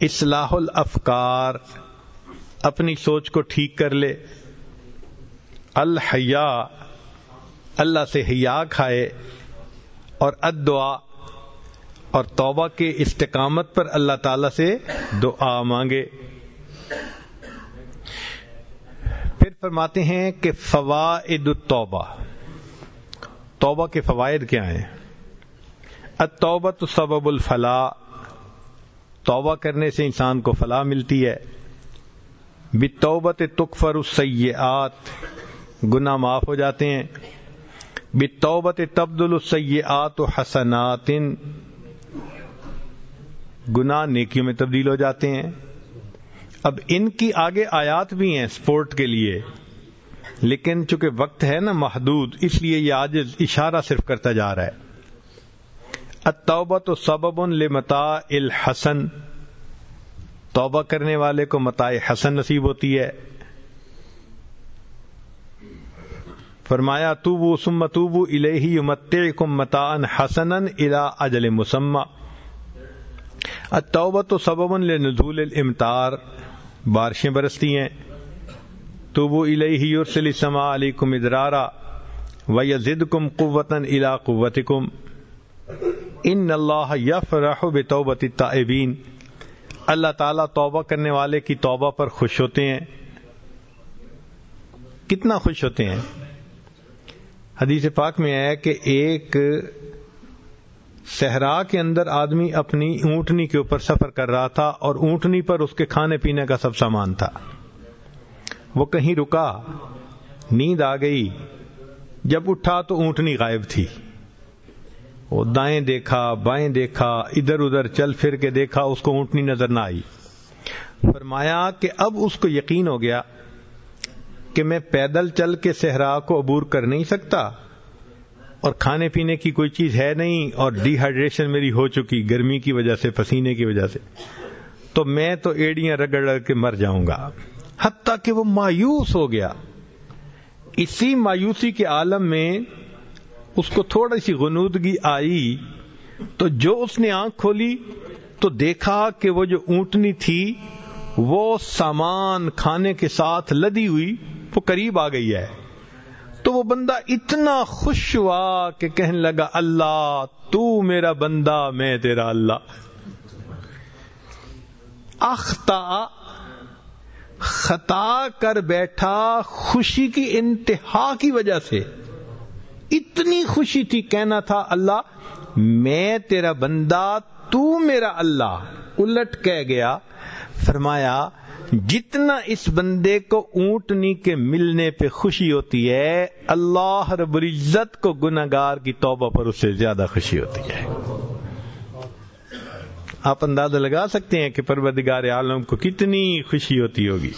اصلاح الافکار اپنی سوچ کو ٹھیک کر لے۔ الحیا، اللہ سے حیا کھائے اور ادعا اور توبہ کے استقامت پر اللہ تعالی سے دعا مانگے۔ پھر فرماتے ہیں کہ فوائد التوبہ۔ توبہ کے فوائد کیا ہیں؟ التوبہ سبب الفلاح توبہ کرنے سے انسان کو فلاح ملتی ہے۔ بتوبت تکفر السیئات گناہ معاف ہو جاتے ہیں۔ بتوبت تبدل السیئات و حسنات، گناہ نیکیوں میں تبدیل ہو جاتے ہیں۔ اب ان کی آگے آیات بھی ہیں سپورٹ کے لیے، لیکن چونکہ وقت ہے نا محدود، اس لیے یہ آج اشارہ صرف کرتا جا رہا ہے۔ التوبت و سبب لمتا الحسن۔ توبہ کرنے والے کو متا حسن نصیب ہوتی ہے۔ فرمایا، توبو سم توبو الہی مت کم متان حسن الا اجل مسمہ التوبت و سبب لنزول الامتار بارشیں برستی ہیں۔ توبو الہی یرسل السماء علیکم ادرارا۔ ویزدکم قوتا الى قوتکم۔ ان اللہ یفرح بتوبت التائبین اللہ تعالیٰ توبہ کرنے والے کی توبہ پر خوش ہوتے ہیں۔ کتنا خوش ہوتے ہیں۔ حدیث پاک میں ہے کہ ایک صحرا کے اندر آدمی اپنی اونٹنی کے اوپر سفر کر رہا تھا اور اونٹنی پر اس کے کھانے پینے کا سب سامان تھا۔ وہ کہیں رکا، نیند آ گئی۔ جب اٹھا تو اونٹنی غائب تھی۔ وہ دائیں دیکھا، بائیں دیکھا، ادھر ادھر چل پھر کے دیکھا، اس کو اونٹنی نظر نہ آئی۔ فرمایا کہ اب اس کو یقین ہو گیا کہ میں پیدل چل کے صحرا کو عبور کر نہیں سکتا اور کھانے پینے کی کوئی چیز ہے نہیں اور ڈی ہائیڈریشن میری ہو چکی، گرمی کی وجہ سے، پسینے کی وجہ سے۔ تو میں تو ایڑیاں رگڑ رگڑ کے مر جاؤں گا۔ حتیٰ کہ وہ مایوس ہو گیا۔ اسی مایوسی کے عالم میں اس کو تھوڑی سی غنودگی آئی تو جو اس نے آنکھ کھولی تو دیکھا کہ وہ جو اونٹنی تھی وہ سامان کھانے کے ساتھ لدی ہوئی وہ قریب آ گئی ہے۔ تو وہ بندہ اتنا خوش ہوا کہ کہنے لگا، اللہ، تو میرا بندہ، میں تیرا اللہ۔ اختا، خطا کر بیٹھا خوشی کی انتہا کی وجہ سے۔ اتنی خوشی تھی کہنا تھا اللہ، میں تیرا بندہ، تو میرا اللہ، الٹ کہہ گیا، فرمایا، جتنا اس بندے کو اونٹنی کے ملنے پہ خوشی ہوتی ہے، اللہ رب العزت کو گناگار کی توبہ پر اس سے زیادہ خوشی ہوتی ہے۔ آپ اندازہ لگا سکتے ہیں کہ پروردگار عالم کو کتنی خوشی ہوتی ہوگی؟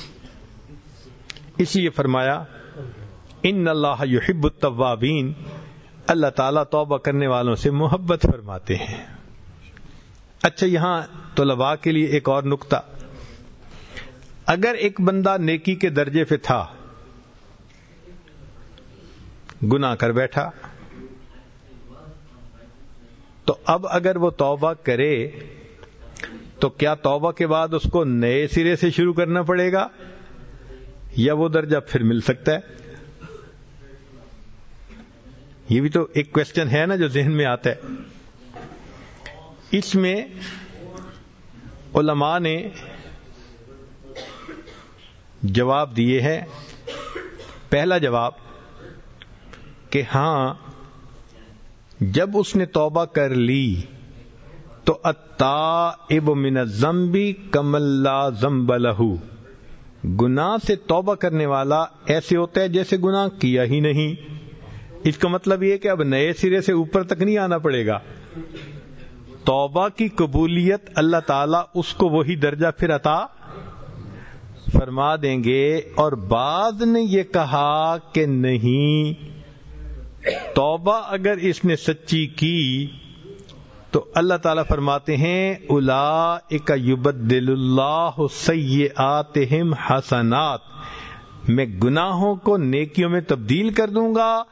اس لیے فرمایا ان اللہ یحب التوابین۔ اللہ تعالیٰ توبہ کرنے والوں سے محبت فرماتے ہیں۔ اچھا یہاں طلباء کے لیے ایک اور نقطہ۔ اگر ایک بندہ نیکی کے درجے پہ تھا گنا کر بیٹھا، تو اب اگر وہ توبہ کرے، تو کیا توبہ کے بعد اس کو نئے سرے سے شروع کرنا پڑے گا؟ یا وہ درجہ پھر مل سکتا ہے؟ یہ بھی تو ایک کوشچن ہے نا جو ذہن میں آتا ہے۔ اس میں علماء نے جواب دیے ہیں۔ پہلا جواب کہ ہاں جب اس نے توبہ کر لی تو اتا اب من زمبی کم اللہ زمب لہو۔ گنا سے توبہ کرنے والا ایسے ہوتا ہے جیسے گنا کیا ہی نہیں۔ اس کا مطلب یہ کہ اب نئے سرے سے اوپر تک نہیں آنا پڑے گا۔ توبہ کی قبولیت اللہ تعالی اس کو وہی درجہ پھر عطا فرما دیں گے۔ اور بعد نے یہ کہا کہ نہیں، توبہ اگر اس نے سچی کی تو اللہ تعالیٰ فرماتے ہیں الا اک یبدل اللہ سیئاتہم حسنات۔ میں گناہوں کو نیکیوں میں تبدیل کر دوں گا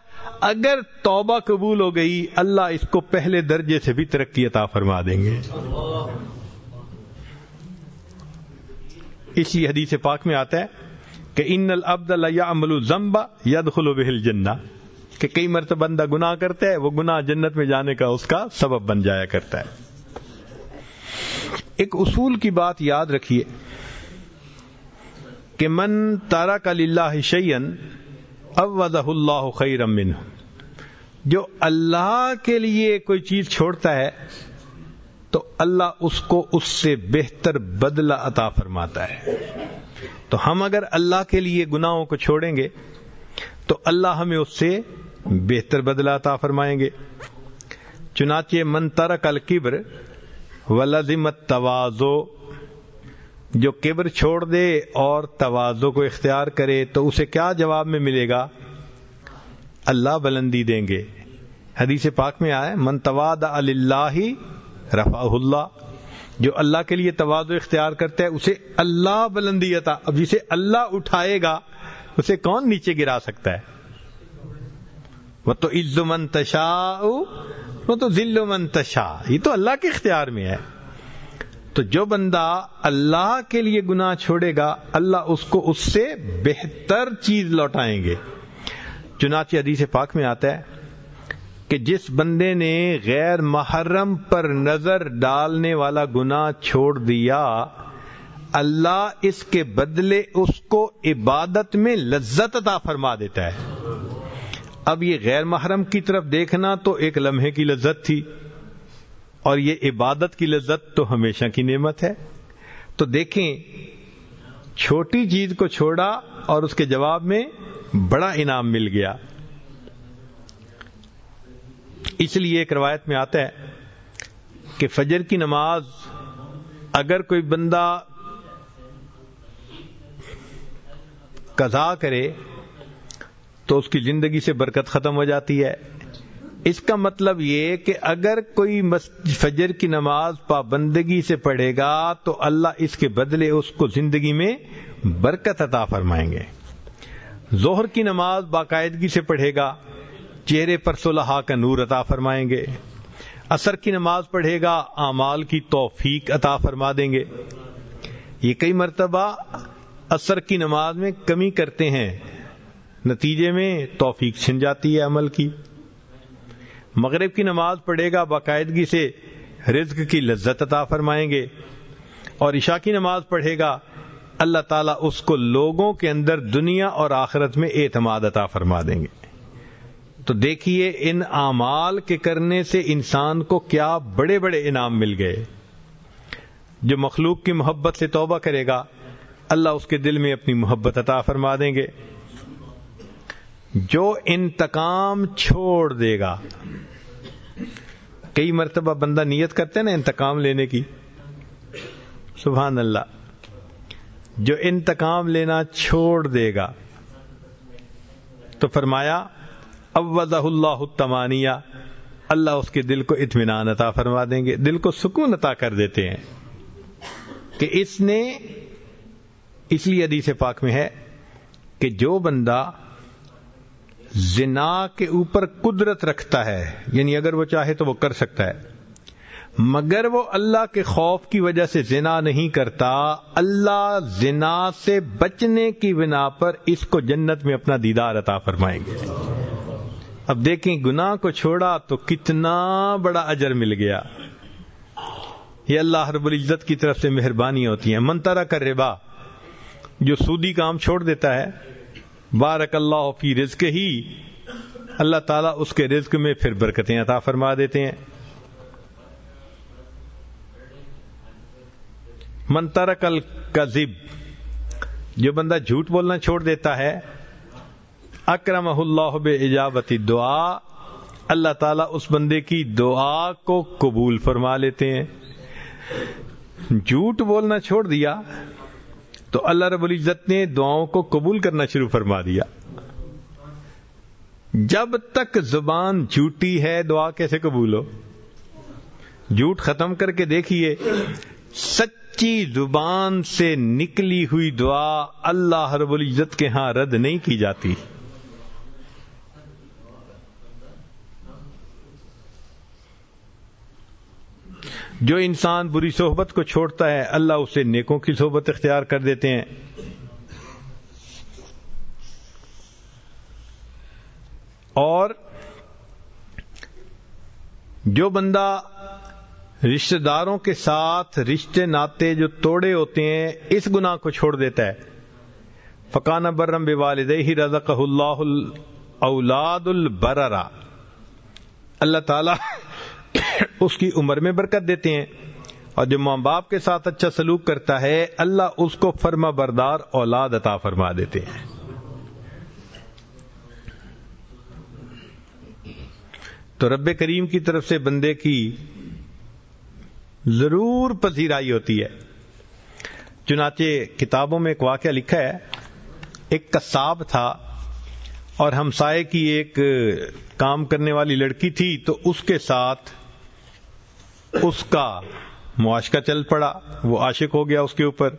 اگر توبہ قبول ہو گئی، اللہ اس کو پہلے درجے سے بھی ترقی عطا فرما دیں گے۔ اسی حدیث پاک میں آتا ہے کہ ان العبد یا امل زمبا ید خلو بہل جنا کہ کئی مرتبہ بندہ گناہ کرتا ہے، وہ گناہ جنت میں جانے کا اس کا سبب بن جایا کرتا ہے۔ ایک اصول کی بات یاد رکھیے کہ من تارا کا للہ شعین اوضح اللہ خیر امن جو اللہ کے لیے کوئی چیز چھوڑتا ہے، تو اللہ اس کو اس سے بہتر بدلہ عطا فرماتا ہے۔ تو ہم اگر اللہ کے لیے گناہوں کو چھوڑیں گے، تو اللہ ہمیں اس سے بہتر بدلہ عطا فرمائیں گے۔ چنانچہ من ترک الکبر ولزمت توازو۔ جو کبر چھوڑ دے اور توازو کو اختیار کرے تو اسے کیا جواب میں ملے گا؟ اللہ بلندی دیں گے۔ حدیث پاک میں آئے من تواد اللہ رفا اللہ جو اللہ کے لیے توازو اختیار کرتا ہے، اسے اللہ بلندی عطا، اب جسے اللہ اٹھائے گا، اسے کون نیچے گرا سکتا ہے؟ وہ تو عز منتشا وہ تو ذل منتشا یہ تو اللہ کے اختیار میں ہے۔ تو جو بندہ اللہ کے لیے گناہ چھوڑے گا، اللہ اس کو اس سے بہتر چیز لوٹائیں گے۔ چنانچہ حدیث پاک میں آتا ہے کہ جس بندے نے غیر محرم پر نظر ڈالنے والا گناہ چھوڑ دیا، اللہ اس کے بدلے اس کو عبادت میں لذت عطا فرما دیتا ہے۔ اب یہ غیر محرم کی طرف دیکھنا تو ایک لمحے کی لذت تھی۔ اور یہ عبادت کی لذت تو ہمیشہ کی نعمت ہے۔ تو دیکھیں، چھوٹی چیز کو چھوڑا اور اس کے جواب میں بڑا انعام مل گیا۔ اس لیے ایک روایت میں آتا ہے کہ فجر کی نماز اگر کوئی بندہ قضا کرے تو اس کی زندگی سے برکت ختم ہو جاتی ہے۔ اس کا مطلب یہ کہ اگر کوئی فجر کی نماز پابندگی سے پڑھے گا تو اللہ اس کے بدلے اس کو زندگی میں برکت عطا فرمائیں گے۔ ظہر کی نماز باقاعدگی سے پڑھے گا، چہرے پر صلحہ کا نور عطا فرمائیں گے۔ اثر کی نماز پڑھے گا، اعمال کی توفیق عطا فرما دیں گے۔ یہ کئی مرتبہ اثر کی نماز میں کمی کرتے ہیں، نتیجے میں توفیق چھن جاتی ہے عمل کی۔ مغرب کی نماز پڑھے گا، باقاعدگی سے رزق کی لذت عطا فرمائیں گے۔ اور عشاء کی نماز پڑھے گا، اللہ تعالیٰ اس کو لوگوں کے اندر دنیا اور آخرت میں اعتماد عطا فرما دیں گے۔ تو دیکھیے، ان اعمال کے کرنے سے انسان کو کیا بڑے بڑے انعام مل گئے۔ جو مخلوق کی محبت سے توبہ کرے گا، اللہ اس کے دل میں اپنی محبت عطا فرما دیں گے۔ جو انتقام چھوڑ دے گا کئی مرتبہ بندہ نیت کرتے نا انتقام لینے کی؟ سبحان اللہ۔ جو انتقام لینا چھوڑ دے گا۔ تو فرمایا اوزہ اللہ تمانیہ اللہ اس کے دل کو اطمینان عطا فرما دیں گے۔ دل کو سکون عطا کر دیتے ہیں۔ کہ اس نے، اس لیے حدیث پاک میں ہے کہ جو بندہ زنا کے اوپر قدرت رکھتا ہے یعنی اگر وہ چاہے تو وہ کر سکتا ہے۔ مگر وہ اللہ کے خوف کی وجہ سے زنا نہیں کرتا، اللہ زنا سے بچنے کی بنا پر اس کو جنت میں اپنا دیدار عطا فرمائیں گے۔ اب دیکھیں، گناہ کو چھوڑا تو کتنا بڑا اجر مل گیا۔ یہ اللہ رب العزت کی طرف سے مہربانی ہوتی ہیں منترا کر ربا جو سودی کام چھوڑ دیتا ہے بارک اللہ فی رزق ہی۔ اللہ تعالیٰ اس کے رزق میں پھر برکتیں عطا فرما دیتے ہیں۔ منترک القذب جو بندہ جھوٹ بولنا چھوڑ دیتا ہے اکرم اللہ بے اجابتی دعا اللہ تعالیٰ اس بندے کی دعا کو قبول فرما لیتے ہیں۔ جھوٹ بولنا چھوڑ دیا۔ تو اللہ رب العزت نے دعاؤں کو قبول کرنا شروع فرما دیا۔ جب تک زبان جھوٹی ہے، دعا کیسے قبول ہو؟ جھوٹ ختم کر کے دیکھیے، سچی زبان سے نکلی ہوئی دعا اللہ رب العزت کے ہاں رد نہیں کی جاتی۔ جو انسان بری صحبت کو چھوڑتا ہے، اللہ اسے نیکوں کی صحبت اختیار کر دیتے ہیں۔ اور جو بندہ رشتہ داروں کے ساتھ رشتے ناطے جو توڑے ہوتے ہیں، اس گناہ کو چھوڑ دیتا ہے۔ فقان برم بے والد ہی رضق اللہ اولاد البررا اللہ تعالی اس کی عمر میں برکت دیتے ہیں۔ اور جو ماں باپ کے ساتھ اچھا سلوک کرتا ہے، اللہ اس کو فرما بردار اولاد عطا فرما دیتے ہیں۔ تو رب کریم کی طرف سے بندے کی ضرور پذیرائی ہوتی ہے۔ چنانچہ کتابوں میں ایک واقعہ لکھا ہے۔ ایک کساب تھا اور ہمسائے کی ایک کام کرنے والی لڑکی تھی، تو اس کے ساتھ اس کا معاشقہ چل پڑا، وہ عاشق ہو گیا اس کے اوپر۔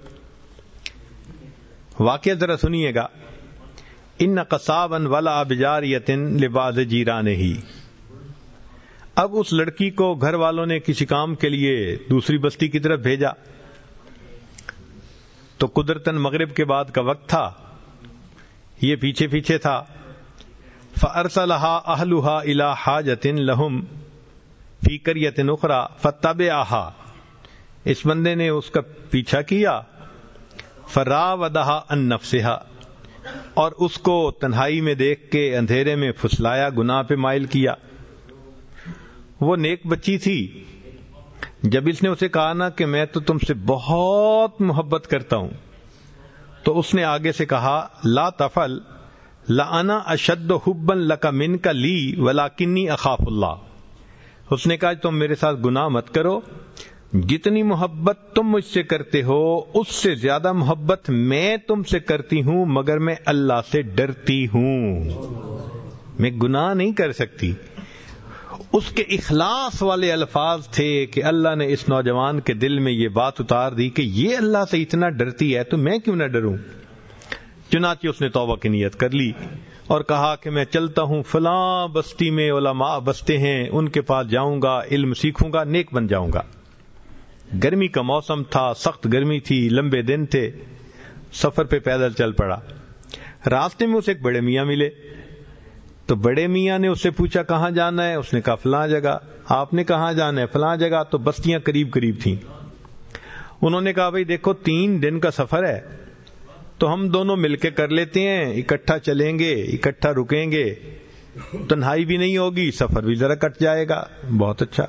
واقعہ ذرا سنیے گا۔ ان قصاب ان والا ابجار یتن لباز جیران ہی۔ اب اس لڑکی کو گھر والوں نے کسی کام کے لیے دوسری بستی کی طرف بھیجا۔ تو قدرتن مغرب کے بعد کا وقت تھا۔ یہ پیچھے پیچھے تھا۔ فرسلحا اہلحا الا حاجتن لہم فی کریت نخرا فتب آہا اس بندے نے اس کا پیچھا کیا۔ فرا ودہا ان نفسہا۔ اور اس کو تنہائی میں دیکھ کے اندھیرے میں پھسلایا، گناہ پہ مائل کیا۔ وہ نیک بچی تھی۔ جب اس نے اسے کہا نا کہ میں تو تم سے بہت محبت کرتا ہوں، تو اس نے آگے سے کہا، لا تفل لا انا اشد حبن لکا من کا لی ولا کنی اخاف اللہ۔ اس نے کہا، تم میرے ساتھ گناہ مت کرو۔ جتنی محبت تم مجھ سے کرتے ہو، اس سے زیادہ محبت میں تم سے کرتی ہوں، مگر میں اللہ سے ڈرتی ہوں۔ میں گناہ نہیں کر سکتی۔ اس کے اخلاص والے الفاظ تھے کہ اللہ نے اس نوجوان کے دل میں یہ بات اتار دی کہ یہ اللہ سے اتنا ڈرتی ہے، تو میں کیوں نہ ڈروں؟ چنانچہ اس نے توبہ کی نیت کر لی۔ اور کہا کہ میں چلتا ہوں فلاں بستی میں، علماء بستے ہیں، ان کے پاس جاؤں گا، علم سیکھوں گا، نیک بن جاؤں گا۔ گرمی کا موسم تھا، سخت گرمی تھی، لمبے دن تھے، سفر پہ پیدل چل پڑا۔ راستے میں اسے ایک بڑے میاں ملے۔ تو بڑے میاں نے اس سے پوچھا، کہاں جانا ہے؟ اس نے کہا، فلاں جگہ۔ آپ نے کہاں جانا ہے؟ فلاں جگہ۔ تو بستیاں قریب قریب تھیں۔ انہوں نے کہا، بھائی دیکھو، تین دن کا سفر ہے۔ تو ہم دونوں مل کے کر لیتے ہیں، اکٹھا چلیں گے، اکٹھا رکیں گے۔ تنہائی بھی نہیں ہوگی، سفر بھی ذرا کٹ جائے گا۔ بہت اچھا۔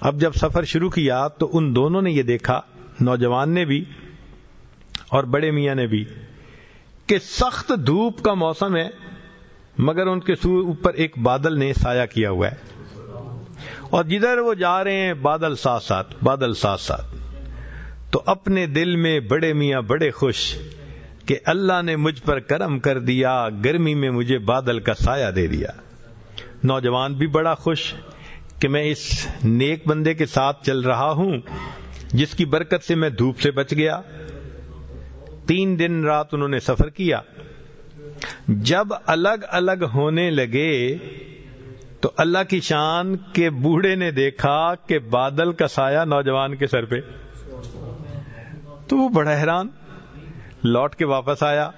اب جب سفر شروع کیا تو ان دونوں نے یہ دیکھا، نوجوان نے بھی اور بڑے میاں نے بھی، کہ سخت دھوپ کا موسم ہے، مگر ان کے اوپر ایک بادل نے سایہ کیا ہوا ہے۔ اور جدھر وہ جا رہے ہیں، بادل ساتھ ساتھ، بادل ساتھ ساتھ۔ تو اپنے دل میں بڑے میاں بڑے خوش کہ اللہ نے مجھ پر کرم کر دیا، گرمی میں مجھے بادل کا سایہ دے دیا۔ نوجوان بھی بڑا خوش کہ میں اس نیک بندے کے ساتھ چل رہا ہوں، جس کی برکت سے میں دھوپ سے بچ گیا۔ تین دن رات انہوں نے سفر کیا۔ جب الگ الگ ہونے لگے تو اللہ کی شان کے بوڑھے نے دیکھا کہ بادل کا سایہ نوجوان کے سر پہ۔ تو وہ بڑا حیران لوٹ کے واپس آیا۔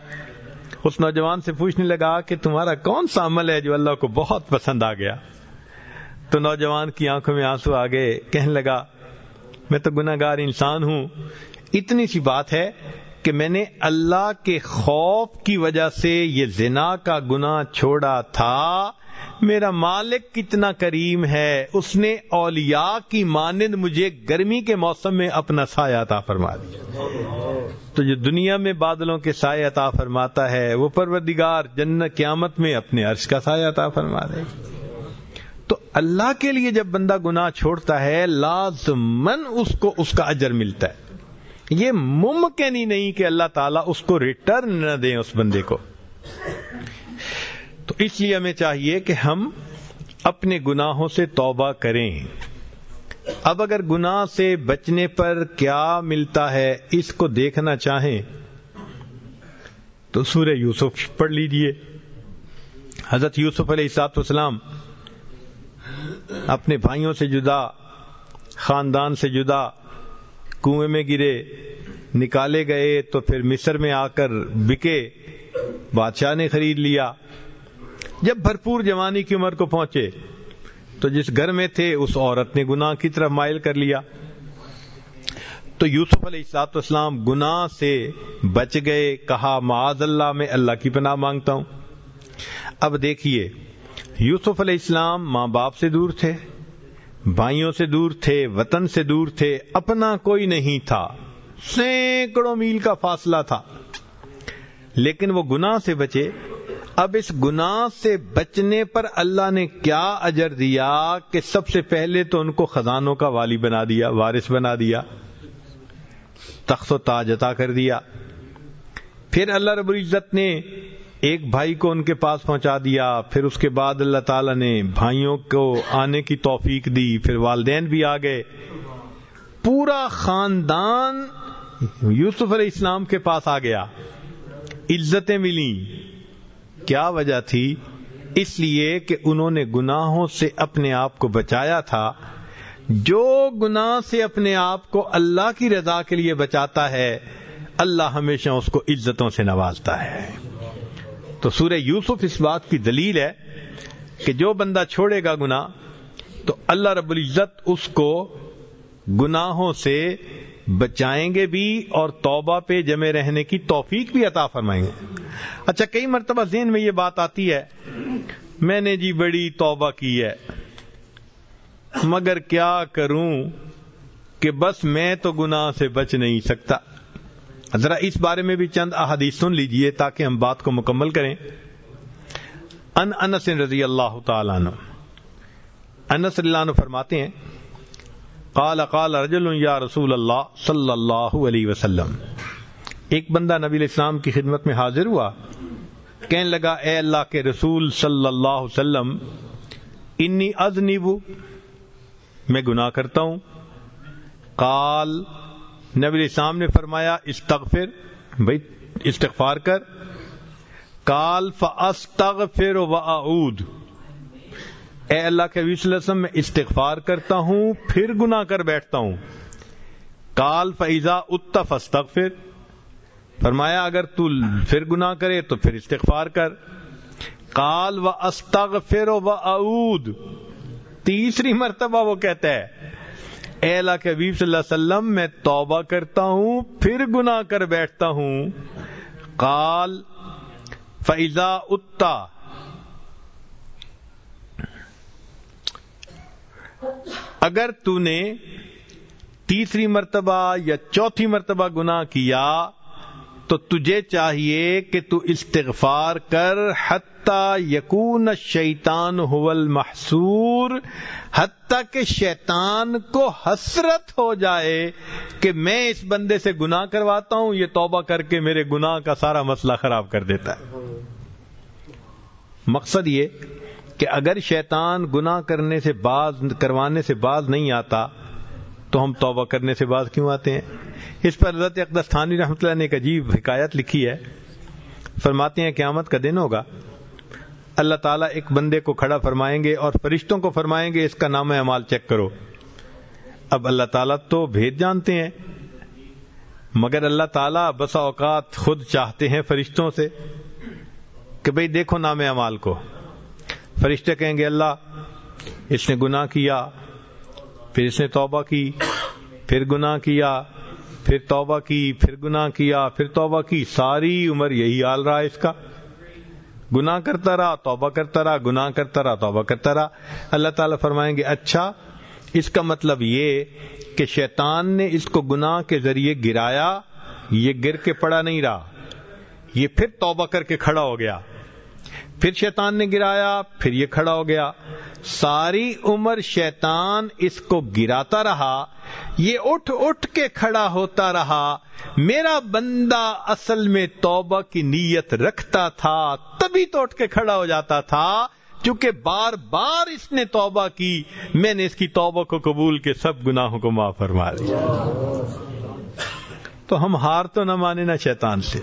اس نوجوان سے پوچھنے لگا کہ تمہارا کون سا عمل ہے جو اللہ کو بہت پسند آ گیا؟ تو نوجوان کی آنکھوں میں آنسو آ گئے، کہنے لگا، میں تو گناگار انسان ہوں۔ اتنی سی بات ہے کہ میں نے اللہ کے خوف کی وجہ سے یہ زنا کا گنا چھوڑا تھا۔ میرا مالک کتنا کریم ہے، اس نے اولیاء کی مانند مجھے گرمی کے موسم میں اپنا سایہ عطا فرما دیا۔ تو جو دنیا میں بادلوں کے سایہ عطا فرماتا ہے، وہ پروردگار جنت قیامت میں اپنے عرش کا سایہ عطا فرما دے تو اللہ کے لیے جب بندہ گناہ چھوڑتا ہے لازمن اس کو اس کا اجر ملتا ہے۔ یہ ممکن ہی نہیں کہ اللہ تعالیٰ اس کو ریٹرن نہ دیں اس بندے کو۔ تو اس لیے ہمیں چاہیے کہ ہم اپنے گناہوں سے توبہ کریں۔ اب اگر گناہ سے بچنے پر کیا ملتا ہے اس کو دیکھنا چاہیں تو سورہ یوسف پڑھ لیجیے۔ حضرت یوسف علیہ السلاط والسلام اپنے بھائیوں سے جدا، خاندان سے جدا، کنویں میں گرے، نکالے گئے تو پھر مصر میں آ کر بکے، بادشاہ نے خرید لیا۔ جب بھرپور جوانی کی عمر کو پہنچے تو جس گھر میں تھے اس عورت نے گناہ کی طرف مائل کر لیا۔ تو یوسف علیہ السلاط اسلام گناہ سے بچ گئے، کہا، معاذ اللہ، میں اللہ کی پناہ مانگتا ہوں۔ اب دیکھیے، یوسف علیہ السلام ماں باپ سے دور تھے، بھائیوں سے دور تھے، وطن سے دور تھے، اپنا کوئی نہیں تھا۔ سینکڑوں میل کا فاصلہ تھا۔ لیکن وہ گناہ سے بچے اب اس گناہ سے بچنے پر اللہ نے کیا اجر دیا کہ سب سے پہلے تو ان کو خزانوں کا والی بنا دیا، وارث بنا دیا، تخت و تاج عطا کر دیا۔ پھر اللہ رب العزت نے ایک بھائی کو ان کے پاس پہنچا دیا، پھر اس کے بعد اللہ تعالی نے بھائیوں کو آنے کی توفیق دی، پھر والدین بھی آ گئے۔ پورا خاندان یوسف علیہ السلام کے پاس آ گیا۔ عزتیں ملی کیا وجہ تھی؟ اس لیے کہ انہوں نے گناہوں سے اپنے آپ کو بچایا تھا۔ جو گناہ سے اپنے آپ کو اللہ کی رضا کے لیے بچاتا ہے، اللہ ہمیشہ اس کو عزتوں سے نوازتا ہے۔ تو سورہ یوسف اس بات کی دلیل ہے کہ جو بندہ چھوڑے گا گنا تو اللہ رب العزت اس کو گناہوں سے بچائیں گے بھی اور توبہ پہ جمے رہنے کی توفیق بھی عطا فرمائیں گے۔ اچھا کئی مرتبہ ذہن میں یہ بات آتی ہے، میں نے جی بڑی توبہ کی ہے، مگر کیا کروں کہ بس میں تو گناہ سے بچ نہیں سکتا۔ ذرا اس بارے میں بھی چند احادیث سن لیجیے تاکہ ہم بات کو مکمل کریں۔ ان انس رضی اللہ تعالیٰ عنہ، انس اللہ عنہ فرماتے ہیں قال قال رجل یا رسول اللہ صلی اللہ علیہ وسلم۔ ایک بندہ نبی علیہ السلام کی خدمت میں حاضر ہوا، کہنے لگا، اے اللہ کے رسول صلی اللہ علیہ وسلم، انی ازنیب میں گناہ کرتا ہوں۔ قال، نبی علیہ السلام نے فرمایا، استغفر، بھائی، استغفار کر۔ کال فاستغفر و اعود۔ اے اللہ کے علیہ وسلم، میں استغفار کرتا ہوں، پھر گناہ کر بیٹھتا ہوں۔ کال فیضا اتف استغفر فرمایا، اگر تو پھر گناہ کرے تو پھر استغفار کر۔ کال و استغفر و اعود تیسری مرتبہ وہ کہتا ہے، اے اللہ کے حبیب صلی اللہ علیہ وسلم، میں توبہ کرتا ہوں، پھر گناہ کر بیٹھتا ہوں۔ کال فیضا اتا اگر تو نے تیسری مرتبہ یا چوتھی مرتبہ گناہ کیا، تو تجھے چاہیے کہ تو استغفار کر، حتیٰ یقون شیطان حول محسور حتیٰ کہ شیطان کو حسرت ہو جائے کہ میں اس بندے سے گناہ کرواتا ہوں، یہ توبہ کر کے میرے گناہ کا سارا مسئلہ خراب کر دیتا ہے۔ مقصد یہ کہ اگر شیطان گناہ کرنے سے باز کروانے سے باز نہیں آتا، تو ہم توبہ کرنے سے باز کیوں آتے ہیں؟ اس پر حضرت اقدس تھانی رحمۃ اللہ نے ایک عجیب حکایت لکھی ہے۔ فرماتے ہیں قیامت کا دن ہوگا۔ اللہ تعالیٰ ایک بندے کو کھڑا فرمائیں گے اور فرشتوں کو فرمائیں گے، اس کا نام اعمال چیک کرو۔ اب اللہ تعالیٰ تو بھید جانتے ہیں، مگر اللہ تعالیٰ بسا اوقات خود چاہتے ہیں فرشتوں سے کہ بھئی دیکھو نام اعمال کو۔ فرشتے کہیں گے اللہ، اس نے گناہ کیا، پھر اس نے توبہ کی، پھر گناہ کیا، پھر توبہ کی، پھر گناہ کیا، پھر توبہ کی، ساری عمر یہی حال رہا اس کا۔ گناہ کرتا رہا، توبہ کرتا رہا، گناہ کرتا رہا، توبہ کرتا رہا۔ اللہ تعالیٰ فرمائیں گے اچھا اس کا مطلب یہ کہ شیطان نے اس کو گناہ کے ذریعے گرایا، یہ گر کے پڑا نہیں رہا، یہ پھر توبہ کر کے کھڑا ہو گیا۔ پھر شیطان نے گرایا، پھر یہ کھڑا ہو گیا۔ ساری عمر شیطان اس کو گراتا رہا، یہ اٹھ اٹھ کے کھڑا ہوتا رہا۔ میرا بندہ اصل میں توبہ کی نیت رکھتا تھا، تبھی تو اٹھ کے کھڑا ہو جاتا تھا۔ چونکہ بار بار اس نے توبہ کی، میں نے اس کی توبہ کو قبول کے سب گناہوں کو معاف فرما دیا۔ تو ہم ہار تو نہ مانے نہ شیطان سے۔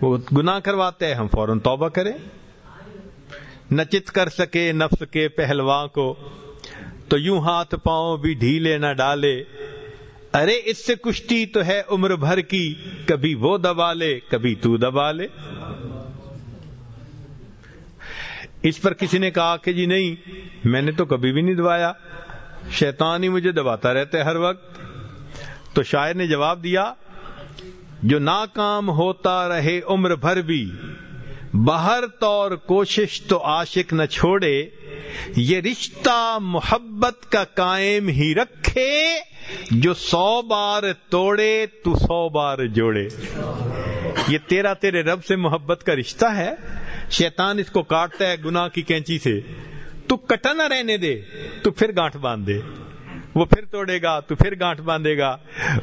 وہ گناہ کرواتے ہیں، ہم فوراً توبہ کریں۔ نچت کر سکے، نفس کے پہلواں کو۔ تو یوں ہاتھ پاؤں بھی ڈھیلے نہ ڈالے۔ ارے، اس سے کشتی تو ہے عمر بھر کی۔ کبھی وہ دبا لے، کبھی تو دبا لے۔ اس پر کسی نے کہا کہ جی نہیں، میں نے تو کبھی بھی نہیں دبایا۔ شیطان ہی مجھے دباتا رہتا ہے ہر وقت۔ تو شاعر نے جواب دیا جو ناکام ہوتا رہے عمر بھر بھی باہر طور کوشش تو عاشق نہ چھوڑے، یہ رشتہ محبت کا قائم ہی رکھے، جو سو بار توڑے تو سو بار جوڑے۔ یہ تیرا تیرے رب سے محبت کا رشتہ ہے، شیطان اس کو کاٹتا ہے گناہ کی کینچی سے۔ تو کٹا نہ رہنے دے، تو پھر گانٹ باندھ دے۔ وہ پھر توڑے گا، تو پھر گانٹ باندھے گا۔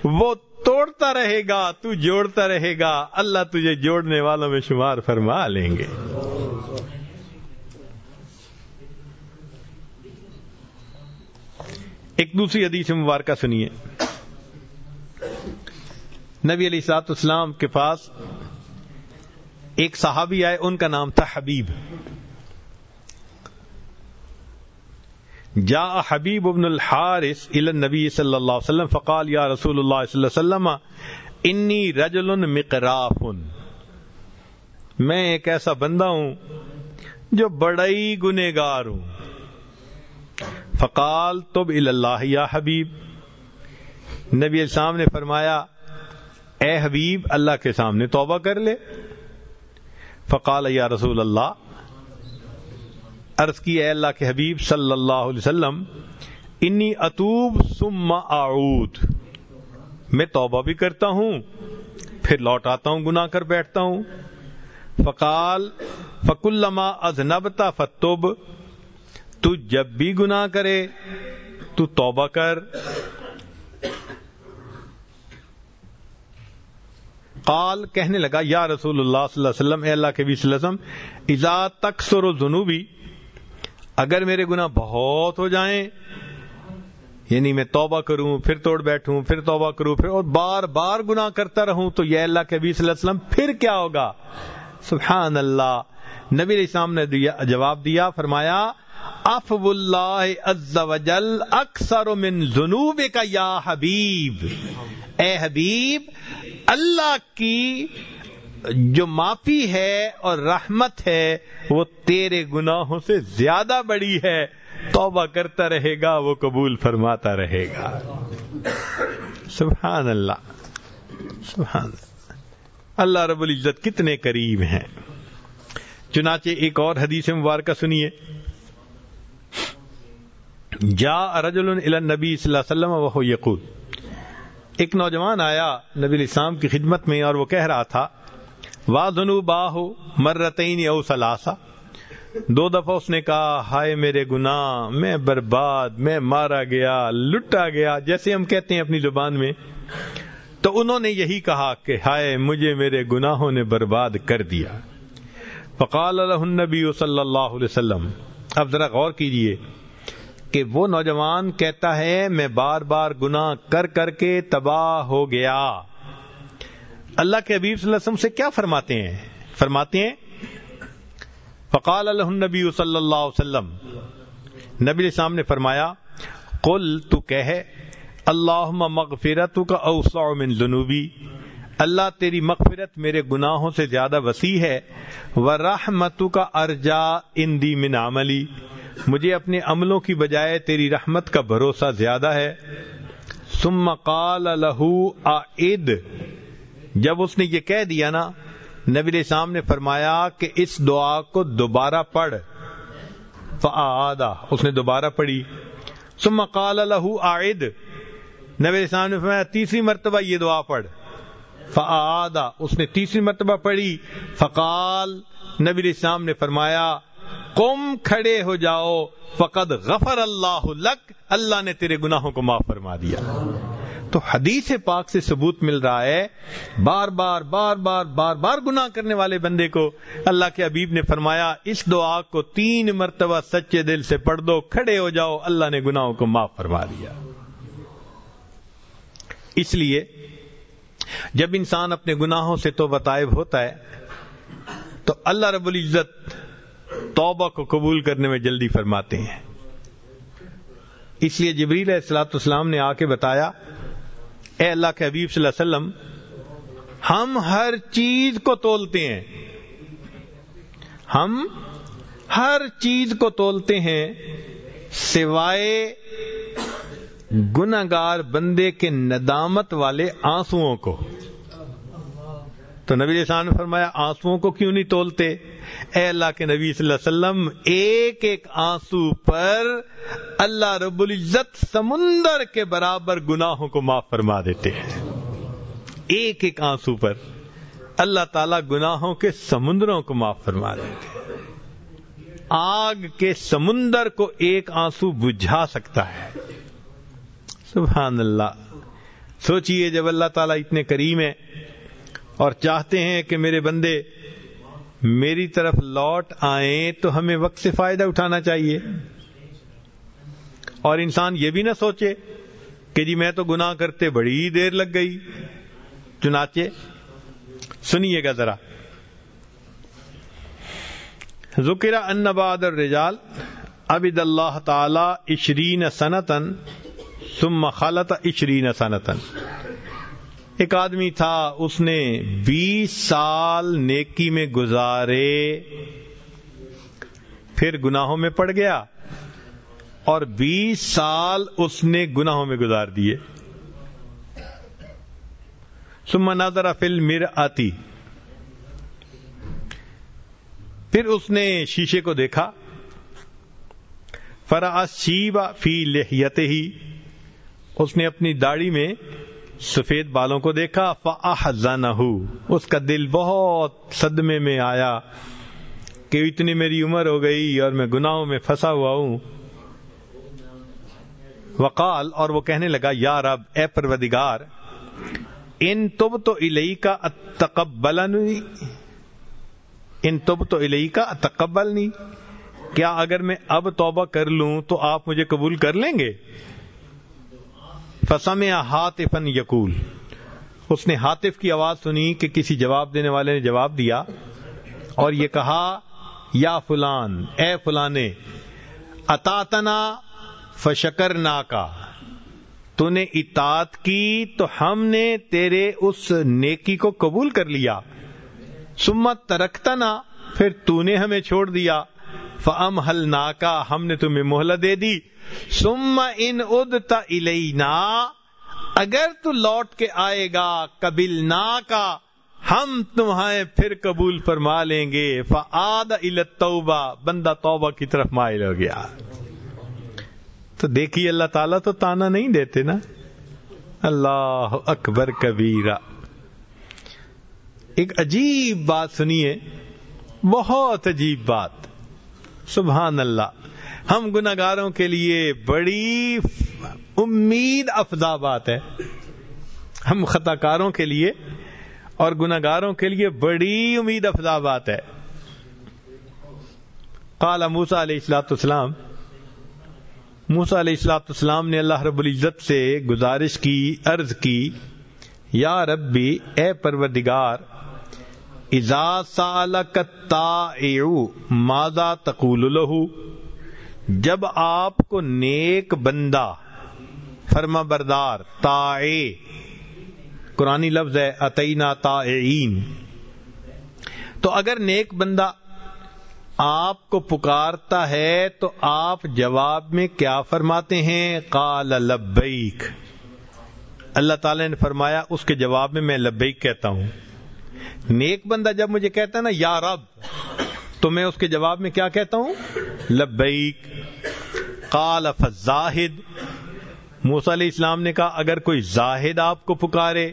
وہ توڑتا رہے گا، تو جوڑتا رہے گا۔ اللہ تجھے جوڑنے والوں میں شمار فرما لیں گے۔ ایک دوسری حدیث مبارکہ سنیے۔ نبی علیہ سات اسلام کے پاس ایک صحابی آئے، ان کا نام تھا حبیب۔ جا حبیب ابن الحارث الى النبی صلی اللہ علیہ وسلم فقال، یا رسول اللہ صلی اللہ علیہ وسلم، انی رجل مقراف میں ایک ایسا بندہ ہوں جو بڑا ہی گنےگار ہوں۔ فقال، تب اللہ یا حبیب. نبی السلام نے فرمایا، اے حبیب، اللہ کے سامنے توبہ کر لے۔ فقال، یا رسول اللہ عرض کی اے اللہ کے حبیب صلی اللہ علیہ وسلم، انی اتوب ثم اعود. میں توبہ بھی کرتا ہوں، پھر لوٹ آتا ہوں، گناہ کر بیٹھتا ہوں۔ فقال، فکلما اذنبتا فتوب تو جب بھی گناہ کرے، تو توبہ کر۔ قال، کہنے لگا، یا رسول اللہ صلی اللہ علیہ وسلم، اے اللہ کے بھی صلی اللہ علیہ وسلم، اذا تکسر و جنوبی اگر میرے گناہ بہت ہو جائیں یعنی میں توبہ کروں، پھر توڑ بیٹھوں، پھر توبہ کروں، پھر اور بار بار گناہ کرتا رہوں، تو یہ اللہ کے صلی اللہ علیہ وسلم پھر کیا ہوگا؟ سبحان اللہ۔ نبی علیہ السلام نے دیا، جواب دیا، فرمایا افو اللہ عز وجل اکثر من ذنوب کا یا حبیب۔ اے حبیب، اللہ کی جو معافی ہے اور رحمت ہے، وہ تیرے گناہوں سے زیادہ بڑی ہے۔ توبہ کرتا رہے گا، وہ قبول فرماتا رہے گا۔ سبحان اللہ سبحان اللہ۔ رب العزت کتنے قریب ہیں۔ چنانچہ ایک اور حدیث مبارکہ سنیے۔ جا رجل الى النبی صلی اللہ علیہ وسلم یقول۔ ایک نوجوان آیا نبی الاسلام کی خدمت میں اور وہ کہہ رہا تھا وا دنو باہو مرتین او سلاسا دو دفعہ اس نے کہا، ہائے میرے گناہ، میں برباد، میں مارا گیا، لٹا گیا، جیسے ہم کہتے ہیں اپنی زبان میں۔ تو انہوں نے یہی کہا کہ، ہائے مجھے میرے گناہوں نے برباد کر دیا. فقال النبی صلی اللہ علیہ وسلم، اب ذرا غور کیجیے کہ وہ نوجوان کہتا ہے، میں بار بار گناہ کر کر کے تباہ ہو گیا۔ اللہ کے حبیب صلی اللہ علیہ وسلم سے کیا فرماتے ہیں؟ فرماتے ہیں، فقال اللہ نبی صلی اللہ علیہ وسلم، نبی علیہ السلام نے فرمایا، قل تو کہہ اللہ مغفرت کا اوسع من جنوبی اللہ تیری مغفرت میرے گناہوں سے زیادہ وسیع ہے و رحمت کا ارجا اندی من عملی، مجھے اپنے عملوں کی بجائے تیری رحمت کا بھروسہ زیادہ ہے۔ ثم قال له اعد جب اس نے یہ کہہ دیا نا، نبی علیہ السلام نے فرمایا کہ اس دعا کو دوبارہ پڑھ۔ فآدہ اس نے دوبارہ پڑھی۔ ثم قال له اعد نبی علیہ السلام نے فرمایا، تیسری مرتبہ یہ دعا پڑھ۔ فآدہ اس نے تیسری مرتبہ پڑھی۔ فقال، نبی علیہ السلام نے فرمایا، قم کھڑے ہو جاؤ، فقد غفر اللہ لک اللہ نے تیرے گناہوں کو معاف فرما دیا۔ تو حدیث پاک سے ثبوت مل رہا ہے، بار بار بار بار بار بار گناہ کرنے والے بندے کو اللہ کے حبیب نے فرمایا، اس دعا کو تین مرتبہ سچے دل سے پڑھ دو، کھڑے ہو جاؤ، اللہ نے گناہوں کو معاف فرما دیا۔ اس لیے، جب انسان اپنے گناہوں سے تو بتائب ہوتا ہے، تو اللہ رب العزت توبہ کو قبول کرنے میں جلدی فرماتے ہیں۔ اس لیے جبریل السلاۃ اسلام نے آ کے بتایا اے اللہ کے حبیب صلی اللہ علیہ وسلم، ہم ہر چیز کو تولتے ہیں۔ ہم ہر چیز کو تولتے ہیں سوائے گناگار بندے کے ندامت والے آنسو کو۔ تو نبی نے فرمایا آنسو کو کیوں نہیں تولتے؟ اے اللہ کے نبی صلی اللہ علیہ وسلم، ایک ایک آنسو پر اللہ رب العزت سمندر کے برابر گناہوں کو معاف فرما دیتے ہیں۔ ایک ایک آنسو پر اللہ تعالی گناہوں کے سمندروں کو معاف فرما دیتے ہیں۔ آگ کے سمندر کو ایک آنسو بجھا سکتا ہے۔ سبحان اللہ۔ سوچئے جب اللہ تعالیٰ اتنے کریم ہیں اور چاہتے ہیں کہ میرے بندے میری طرف لوٹ آئیں تو ہمیں وقت سے فائدہ اٹھانا چاہیے۔ اور انسان یہ بھی نہ سوچے کہ جی میں تو گناہ کرتے بڑی دیر لگ گئی۔ چنانچہ سنیے گا ذرا۔ ذکر ان باد الرجال عبد اللہ تعالی اشرین سنتن ثم خالت اشرین سنتن ایک آدمی تھا، اس نے بیس سال نیکی میں گزارے، پھر گناہوں میں پڑ گیا اور بیس سال اس نے گناہوں میں گزار دیے۔ سما نظر فل مر آتی پھر اس نے شیشے کو دیکھا۔ فرا شیبا فی لہیت ہی اس نے اپنی داڑھی میں سفید بالوں کو دیکھا فاحزنہ اس کا دل بہت صدمے میں آیا کہ اتنی میری عمر ہو گئی اور میں گناہوں میں پھنسا ہوا ہوں۔ وقال، اور وہ کہنے لگا، یا رب، اے پروردگار، ان تب تو الہی کا تقبل ان تب تو الہی کا تقبل نہیں کیا اگر میں اب توبہ کر لوں تو آپ مجھے قبول کر لیں گے؟ فسم ہاتھ یقول اس نے حاطف کی آواز سنی کہ کسی جواب دینے والے نے جواب دیا اور یہ کہا، یا فلان، اے فلانے اتاتنا فشکر نا کا تو نے اطاعت کی تو ہم نے تیرے اس نیکی کو قبول کر لیا۔ سمت ترکتا نا پھر تو نے ہمیں چھوڑ دیا۔ فم حل نا کا ہم نے تمہیں مہلت دے دی۔ سم ان ادتا الینا اگر تو لوٹ کے آئے گا قبل نا کا ہم تمہیں پھر قبول فرما لیں گے۔ فعاد توبہ بندہ توبہ کی طرف مائل ہو گیا۔ تو دیکھیے، اللہ تعالیٰ تو تانا نہیں دیتے نا۔ اللہ اکبر کبیرا ایک عجیب بات سنیے۔ بہت عجیب بات۔ سبحان اللہ۔ ہم گناگاروں کے لیے بڑی امید افزا بات ہے۔ ہم خطا کاروں کے لیے اور گناگاروں کے لیے بڑی امید افزا بات ہے۔ قال موسا علیہ السلاۃ السلام موسا علیہ السلاۃ السلام نے اللہ رب العزت سے گزارش کی، عرض کی، یا ربی، اے پروردگار ازا سالک ماذا تقول لہو جب آپ کو نیک بندہ فرما بردار تا قرآن لفظ ہے عطینہ تا تو اگر نیک بندہ آپ کو پکارتا ہے، تو آپ جواب میں کیا فرماتے ہیں؟ قال لبیک۔ اللہ تعالی نے فرمایا، اس کے جواب میں میں لبیک کہتا ہوں۔ نیک بندہ جب مجھے کہتا ہے نا، یا رب، تو میں اس کے جواب میں کیا کہتا ہوں؟ لبیک۔ قال فزاہد موسا علیہ السلام نے کہا، اگر کوئی زاہد آپ کو پکارے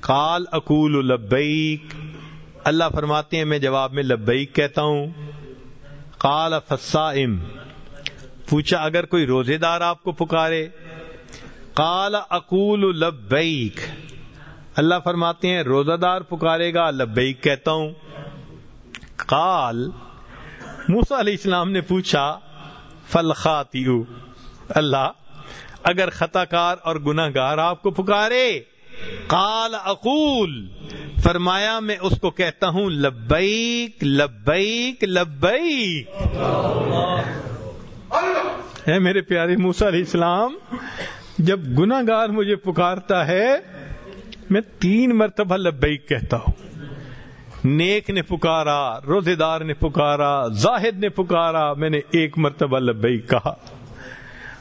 کال اکول لبیک۔ اللہ فرماتے ہیں، میں جواب میں لبیک کہتا ہوں۔ کال فسائم پوچھا، اگر کوئی روزے دار آپ کو پکارے؟ کال اکول لبیک۔ اللہ فرماتے ہیں روزہ دار پکارے گا، لبیک کہتا ہوں۔ کال موسا علیہ السلام نے پوچھا فلخاتی اللہ، اگر خطا کار اور گناہ گار آپ کو پکارے؟ کال اقول، فرمایا، میں اس کو کہتا ہوں، لبیک لبیک لبیک۔ ہے میرے پیارے موسا علیہ السلام، جب گناہ گار مجھے پکارتا ہے میں تین مرتبہ لبیک کہتا ہوں۔ نیک نے پکارا روزے دار نے پکارا، زاہد نے پکارا، میں نے ایک مرتبہ لبیک کہا۔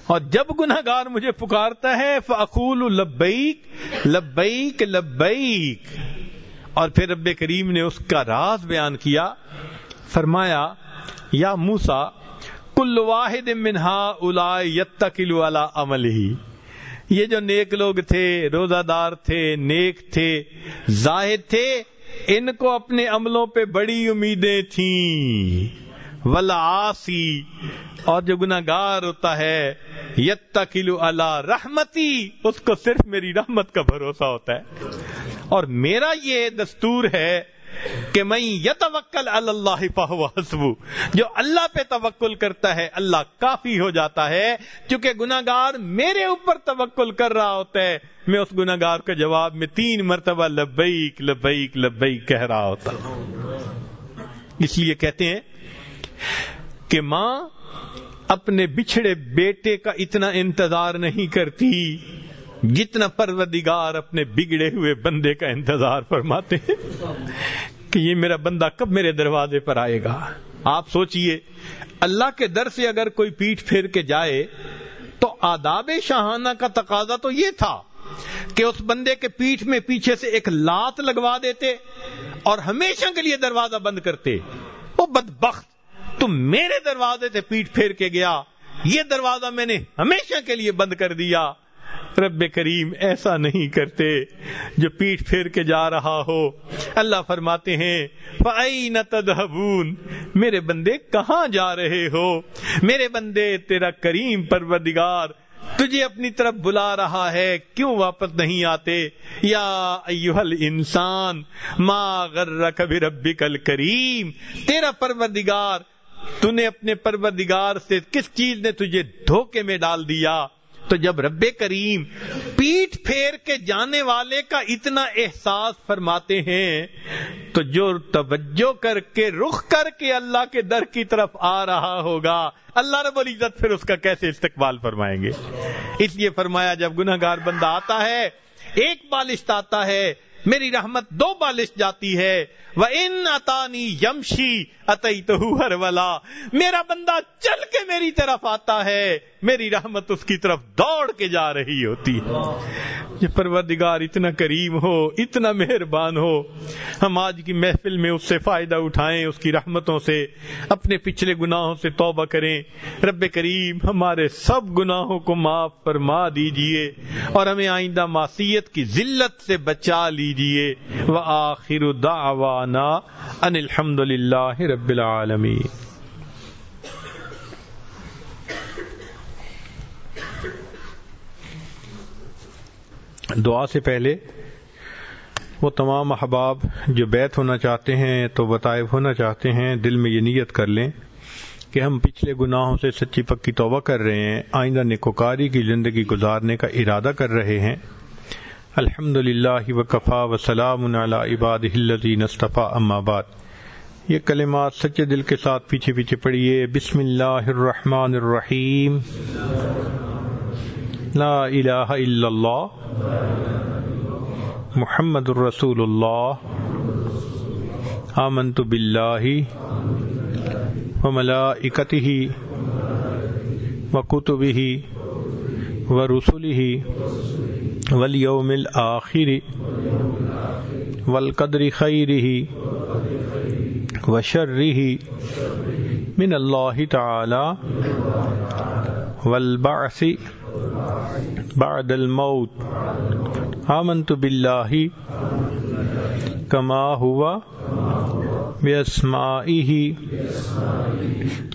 اور جب گناہ گار مجھے پکارتا ہے فقول لبیک لبیک لبیک۔ اور پھر رب کریم نے اس کا راز بیان کیا۔ فرمایا، یا موسا کل واحد منہا الا یتکل والا عمل ہی یہ جو نیک لوگ تھے روزہ دار تھے، نیک تھے، زاہد تھے، ان کو اپنے عملوں پہ بڑی امیدیں تھیں۔ ولاسی اور جو گناگار ہوتا ہے یت اللہ رحمتی، اس کو صرف میری رحمت کا بھروسہ ہوتا ہے۔ اور میرا یہ دستور ہے کہ میں یتوکل اللہ حسبو جو اللہ پہ توکل کرتا ہے، اللہ کافی ہو جاتا ہے کیونکہ گناگار میرے اوپر توکل کر رہا ہوتا ہے۔ میں اس گناگار کے جواب میں تین مرتبہ لبیک لبیک لبیک کہہ رہا ہوتا اس لیے کہتے ہیں کہ ماں اپنے بچھڑے بیٹے کا اتنا انتظار نہیں کرتی۔ جتنا پروردگار اپنے بگڑے ہوئے بندے کا انتظار فرماتے ہیں کہ یہ میرا بندہ کب میرے دروازے پر آئے گا؟ آپ سوچئے، اللہ کے در سے اگر کوئی پیٹ پھیر کے جائے تو آداب شاہانہ کا تقاضا تو یہ تھا کہ اس بندے کے پیٹھ میں پیچھے سے ایک لات لگوا دیتے اور ہمیشہ کے لیے دروازہ بند کرتے۔ وہ بدبخت تو میرے دروازے سے پیٹ پھیر کے گیا، یہ دروازہ میں نے ہمیشہ کے لیے بند کر دیا۔ رب کریم ایسا نہیں کرتے جو پیٹ پھیر کے جا رہا ہو۔ اللہ فرماتے ہیں تدہبون میرے بندے کہاں جا رہے ہو؟ میرے بندے، تیرا کریم پروردگار تجھے اپنی طرف بلا رہا ہے، کیوں واپس نہیں آتے؟ یا ایوہل انسان ما غرک بربک الکریم، تیرا پروردگار، تو نے اپنے پروردگار سے کس چیز نے تجھے دھوکے میں ڈال دیا؟ تو جب رب کریم پیٹ پھیر کے جانے والے کا اتنا احساس فرماتے ہیں، تو جو توجہ کر کے، رخ کر کے اللہ کے در کی طرف آ رہا ہوگا، اللہ رب العزت پھر اس کا کیسے استقبال فرمائیں گے؟ اس لیے فرمایا جب گناہ گار بندہ آتا ہے، ایک بالشت آتا ہے میری رحمت دو بالش جاتی ہے۔ وہ ان اتانی یمشی اتئی تو والا میرا بندہ چل کے میری طرف آتا ہے۔ میری رحمت اس کی طرف دوڑ کے جا رہی ہوتی ہے۔ یہ پروردگار اتنا کریم ہو، اتنا مہربان ہو۔ ہم آج کی محفل میں اس سے فائدہ اٹھائیں، اس کی رحمتوں سے، اپنے پچھلے گناہوں سے توبہ کریں۔ رب کریم، ہمارے سب گناہوں کو معاف فرما دیجیے اور ہمیں آئندہ معصیت کی ذلت سے بچا لیجیے وآخر دعوانا ان الحمد للہ رب العالمین۔ دعا سے پہلے وہ تمام احباب جو بیت ہونا چاہتے ہیں، تو بطائب ہونا چاہتے ہیں، دل میں یہ نیت کر لیں کہ ہم پچھلے گناہوں سے سچی پکی توبہ کر رہے ہیں، آئندہ نکوکاری کی زندگی گزارنے کا ارادہ کر رہے ہیں۔ الحمد للہ وکفا وسلام عباد نصطفیٰ اماباد یہ کلمات سچے دل کے ساتھ پیچھے پیچھے پڑھیے۔ بسم اللہ الرحمن الرحیم۔ لا الہ الا اللہ۔ محمد الرسول اللہ۔ آمنت باللہ وملائکتہ وکتبہ ورسلہ والیوم الآخر والقدر خیرہ وشرہ من اللہ تعالی والبعث بعد الموت. آمنت باللہ کما ہوا بأسمائه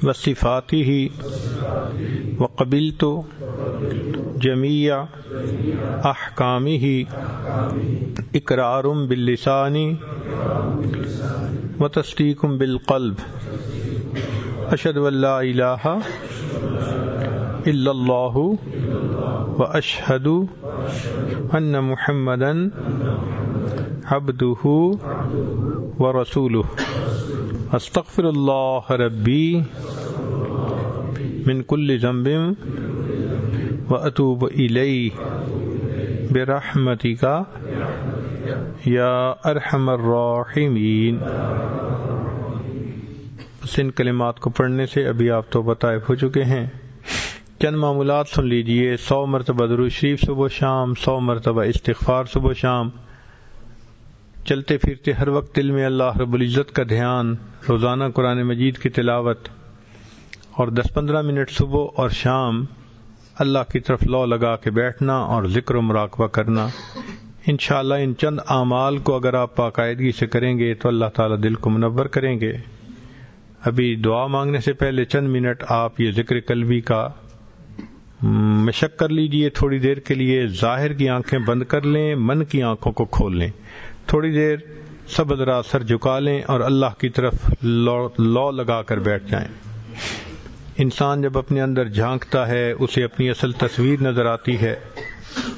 وصفاته وقبلت جميع أحكامه إقرار باللسان وتصديق بالقلب أشهد أن لا إله إلا الله واشهد ان محمدا عبده ورسوله استغفر الله ربي من كل ذنب واتوب اليه برحمتك یا ارحم الراحمین۔ بس ان کلمات کو پڑھنے سے ابھی آپ تو بتائے ہو چکے ہیں۔ چند معمولات سن لیجیے۔ سو مرتبہ درو شریف صبح و شام، سو مرتبہ استغفار صبح و شام۔ چلتے پھرتے ہر وقت دل میں اللہ رب العزت کا دھیان، روزانہ قرآن مجید کی تلاوت، اور دس پندرہ منٹ صبح اور شام اللہ کی طرف لو لگا کے بیٹھنا اور ذکر و مراقبہ کرنا۔ انشاءاللہ ان چند اعمال کو اگر آپ باقاعدگی سے کریں گے تو اللہ تعالیٰ دل کو منور کریں گے۔ ابھی دعا مانگنے سے پہلے چند منٹ آپ یہ ذکر قلبی کا مشق کر لیجیے تھوڑی دیر کے لیے، ظاہر کی آنکھیں بند کر لیں، من کی آنکھوں کو کھول لیں۔ تھوڑی دیر سب ذرا سر جھکا لیں اور اللہ کی طرف لو لگا کر بیٹھ جائیں۔ انسان جب اپنے اندر جھانکتا ہے، اسے اپنی اصل تصویر نظر آتی ہے۔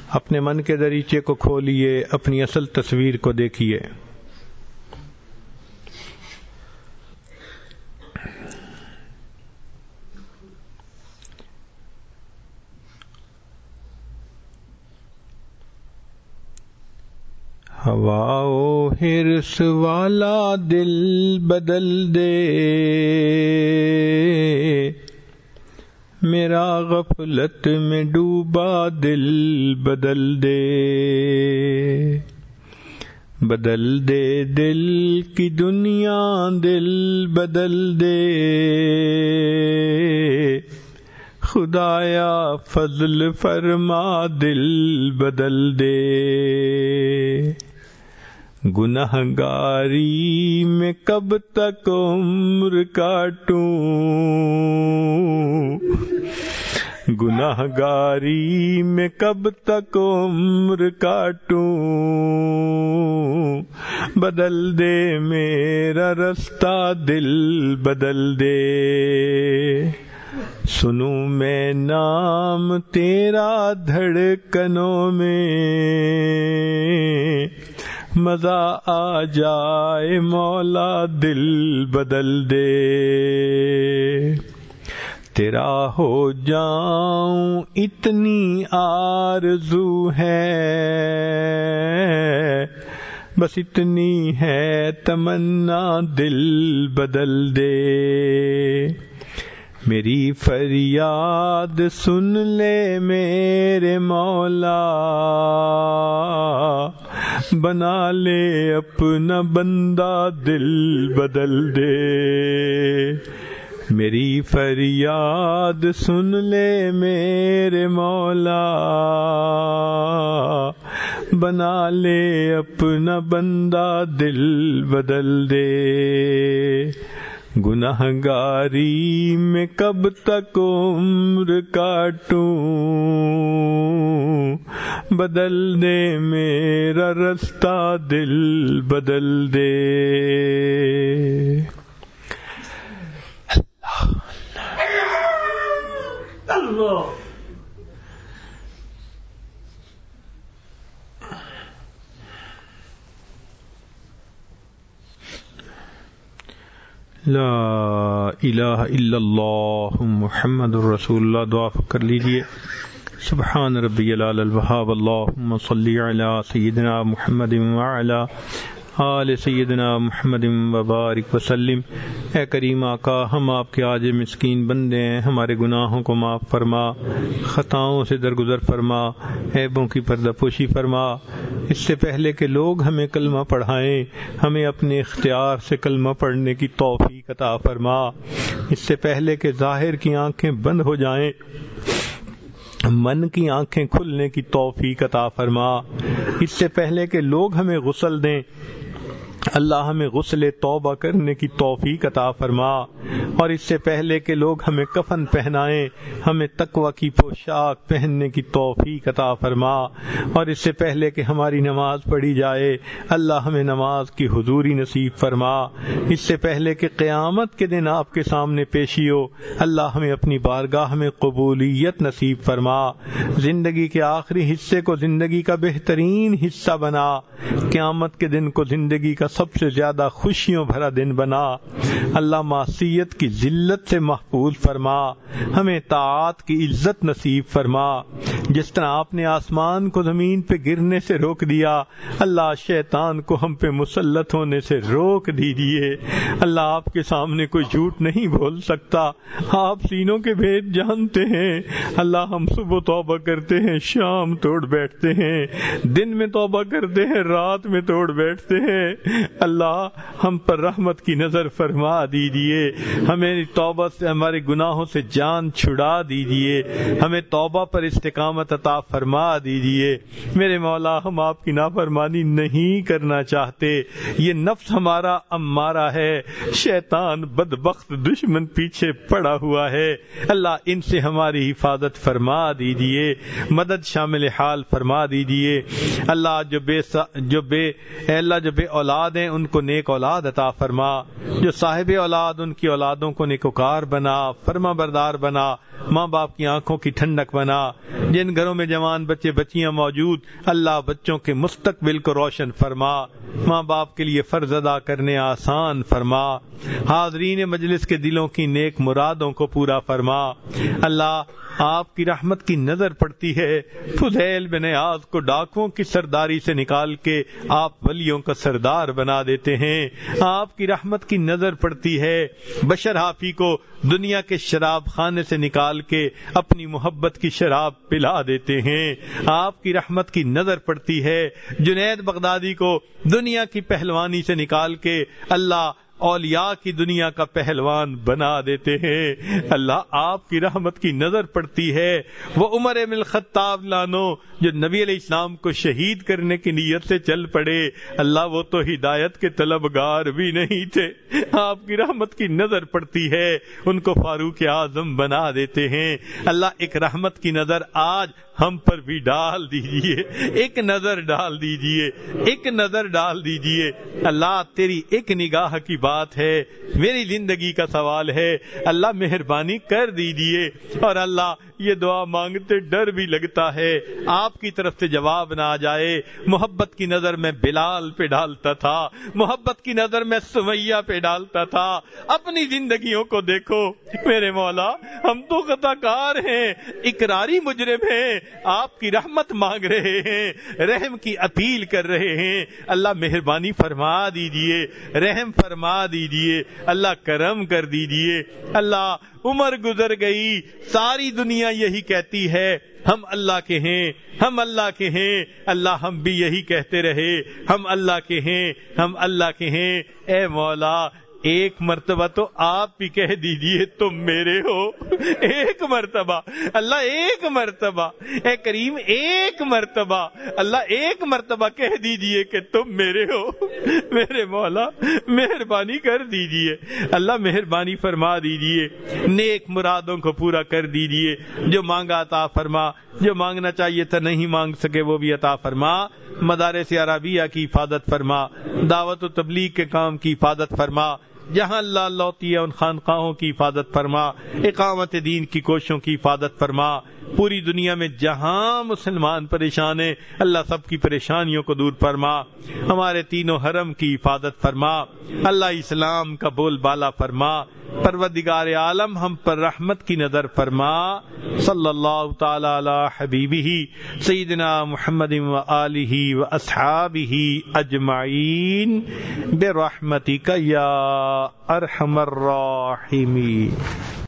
اپنے من کے دریچے کو کھولیے اپنی اصل تصویر کو دیکھیے۔ ہوا ہرس والا دل بدل دے۔ میرا غفلت میں ڈوبا دل بدل دے۔ بدل دے دل کی دنیا دل بدل دے۔ خدایا فضل فرما دل بدل دے۔ گناہ گاری میں کب تک عمر کاٹوں؟ گناہ گاری میں کب تک عمر کاٹوں؟ بدل دے میرا رستہ، دل بدل دے۔ سنوں میں نام تیرا دھڑکنوں میں۔ مزہ آ جائے، مولا دل بدل دے۔ تیرا ہو جاؤں، اتنی آرزو ہے۔ بس اتنی ہے، تمنا دل بدل دے۔ میری فریاد سن لے میرے مولا بنا لے اپنا بندہ دل بدل دے میری فریاد سن لے میرے مولا بنا لے اپنا بندہ دل بدل دے گناہ گاری میں کب تک عمر کاٹوں؟ بدل دے میرا رستہ دل بدل دے۔ لا الہ الا اللہ محمد الرسول اللہ دعا کر لیجیے. سبحان ربی الوہاب. اللہم صلی علی سیدنا محمد وعلا آل سیدنا محمد وبارک وسلم۔ اے کریم آقا، ہم آپ کے آج مسکین بندے ہیں، ہمارے گناہوں کو معاف فرما، خطاؤں سے درگزر فرما، عیبوں کی پردہ پوشی فرما۔ اس سے پہلے کہ لوگ ہمیں کلمہ پڑھائیں، ہمیں اپنے اختیار سے کلمہ پڑھنے کی توفیق عطا فرما۔ اس سے پہلے کہ ظاہر کی آنکھیں بند ہو جائیں، من کی آنکھیں کھلنے کی توفیق عطا فرما۔ اس سے پہلے کہ لوگ ہمیں غسل دیں اللہ ہمیں غسل توبہ کرنے کی توفیق عطا فرما اور اس سے پہلے کہ لوگ ہمیں کفن پہنائیں، ہمیں تقوی کی پوشاک پہننے کی توفیق عطا فرما اور اس سے پہلے کہ ہماری نماز پڑھی جائے، اللہ ہمیں نماز کی حضوری نصیب فرما۔ اس سے پہلے کہ قیامت کے دن آپ کے سامنے پیشی ہو، اللہ ہمیں اپنی بارگاہ میں قبولیت نصیب فرما۔ زندگی کے آخری حصے کو زندگی کا بہترین حصہ بنا۔ قیامت کے دن کو زندگی کا سب سے زیادہ خوشیوں بھرا دن بنا۔ اللہ معصیت کی ذلت سے محفوظ فرما۔ ہمیں طاعت کی عزت نصیب فرما۔ جس طرح آپ نے آسمان کو زمین پہ گرنے سے روک دیا، اللہ شیطان کو ہم پہ مسلط ہونے سے روک دیجیے اللہ آپ کے سامنے کوئی جھوٹ نہیں بول سکتا۔ آپ سینوں کے بھید جانتے ہیں۔ اللہ ہم صبح توبہ کرتے ہیں، شام توڑ بیٹھتے ہیں۔ دن میں توبہ کرتے ہیں، رات میں توڑ بیٹھتے ہیں۔ اللہ ہم پر رحمت کی نظر فرما دیجیے ہمیں توبہ سے، ہمارے گناہوں سے جان چھڑا دیجیے ہمیں توبہ پر استقامت عطا فرما دیجیے میرے مولا، ہم آپ کی نافرمانی نہیں کرنا چاہتے۔ یہ نفس ہمارا امارا ہے۔ شیطان بدبخت دشمن پیچھے پڑا ہوا ہے۔ اللہ ان سے ہماری حفاظت فرما دیجیے مدد شامل حال فرما دیجیے اللہ جو بے جو بے اللہ جو بے اولاد اولاد ان کو نیک اولاد عطا فرما۔ جو صاحب اولاد، ان کی اولادوں کو نیکوکار بنا، فرما بردار بنا، ماں باپ کی آنکھوں کی ٹھنڈک بنا۔ جن گھروں میں جوان بچے، بچیاں موجود، اللہ بچوں کے مستقبل کو روشن فرما۔ ماں باپ کے لیے فرض ادا کرنے آسان فرما۔ حاضرین مجلس کے دلوں کی نیک مرادوں کو پورا فرما۔ اللہ آپ کی رحمت کی نظر پڑتی ہے۔ فضیل بن آز کو ڈاکوں کی سرداری سے نکال کے آپ ولیوں کا سردار بنا دیتے ہیں۔ آپ کی رحمت کی نظر پڑتی ہے۔ بشر حافی کو دنیا کے شراب خانے سے نکال کے اپنی محبت کی شراب پلا دیتے ہیں۔ آپ کی رحمت کی نظر پڑتی ہے۔ جنید بغدادی کو دنیا کی پہلوانی سے نکال کے اللہ اولیاء کی دنیا کا پہلوان بنا دیتے ہیں۔ اللہ آپ کی رحمت کی نظر پڑتی ہے۔ وہ عمر مل خطاب لانو، جو نبی علیہ السلام کو شہید کرنے کی نیت سے چل پڑے۔ اللہ وہ تو ہدایت کے طلبگار بھی نہیں تھے۔ آپ کی رحمت کی نظر پڑتی ہے۔ ان کو فاروق اعظم بنا دیتے ہیں۔ اللہ ایک رحمت کی نظر آج ہم پر بھی ڈال دیجیے، ایک نظر ڈال دیجیے، ایک نظر ڈال دیجیے۔ اللہ، تیری ایک نگاہ کی بات ہے، میری زندگی کا سوال ہے۔ اللہ، مہربانی کر دیجیے۔ اور اللہ، یہ دعا مانگتے ڈر بھی لگتا ہے۔ آپ کی طرف سے جواب نہ آ جائے۔ محبت کی نظر میں بلال پہ ڈالتا تھا۔ محبت کی نظر میں سمیا پہ ڈالتا تھا۔ اپنی زندگیوں کو دیکھو، میرے مولا، ہم تو خطا کار ہیں، اقراری مجرم ہیں۔ آپ کی رحمت مانگ رہے ہیں، رحم کی اپیل کر رہے ہیں۔ اللہ مہربانی فرما دیجیے، رحم فرما دیجیے، اللہ کرم کر دیجیے۔ اللہ عمر گزر گئی، ساری دنیا یہی کہتی ہے، ہم اللہ کے ہیں، ہم اللہ کے ہیں۔ اللہ ہم بھی یہی کہتے رہے، ہم اللہ کے ہیں، ہم اللہ کے ہیں۔ اے مولا ایک مرتبہ تو آپ بھی کہہ دیجیے تم میرے ہو۔ ایک مرتبہ۔ اللہ ایک مرتبہ۔ اے کریم، ایک مرتبہ۔ اللہ ایک مرتبہ کہہ دیجیے کہ تم میرے ہو۔ میرے مولا، مہربانی کر دیجیے اللہ مہربانی فرما دیجیے نیک مرادوں کو پورا کر دیجیے جو مانگا عطا فرما۔ جو مانگنا چاہیے تھا نہیں مانگ سکے وہ بھی عطا فرما۔ مدارس عربیہ کی حفاظت فرما۔ دعوت و تبلیغ کے کام کی حفاظت فرما۔ جہاں اللہ لوتی ہے، ان خانقاہوں کی حفاظت فرما، اقامت دین کی کوششوں کی حفاظت فرما پوری دنیا میں جہاں مسلمان پریشان ہیں، اللہ سب کی پریشانیوں کو دور فرما، ہمارے تینوں حرم کی حفاظت فرما، اللہ اسلام کا بول بالا فرما، پروردگار عالم ہم پر رحمت کی نظر فرما، صلی اللہ تعالی علی حبیبی سیدنا محمد و آلہ و اصحابہ اجمعین، برحمتک یا ارحم الراحمین۔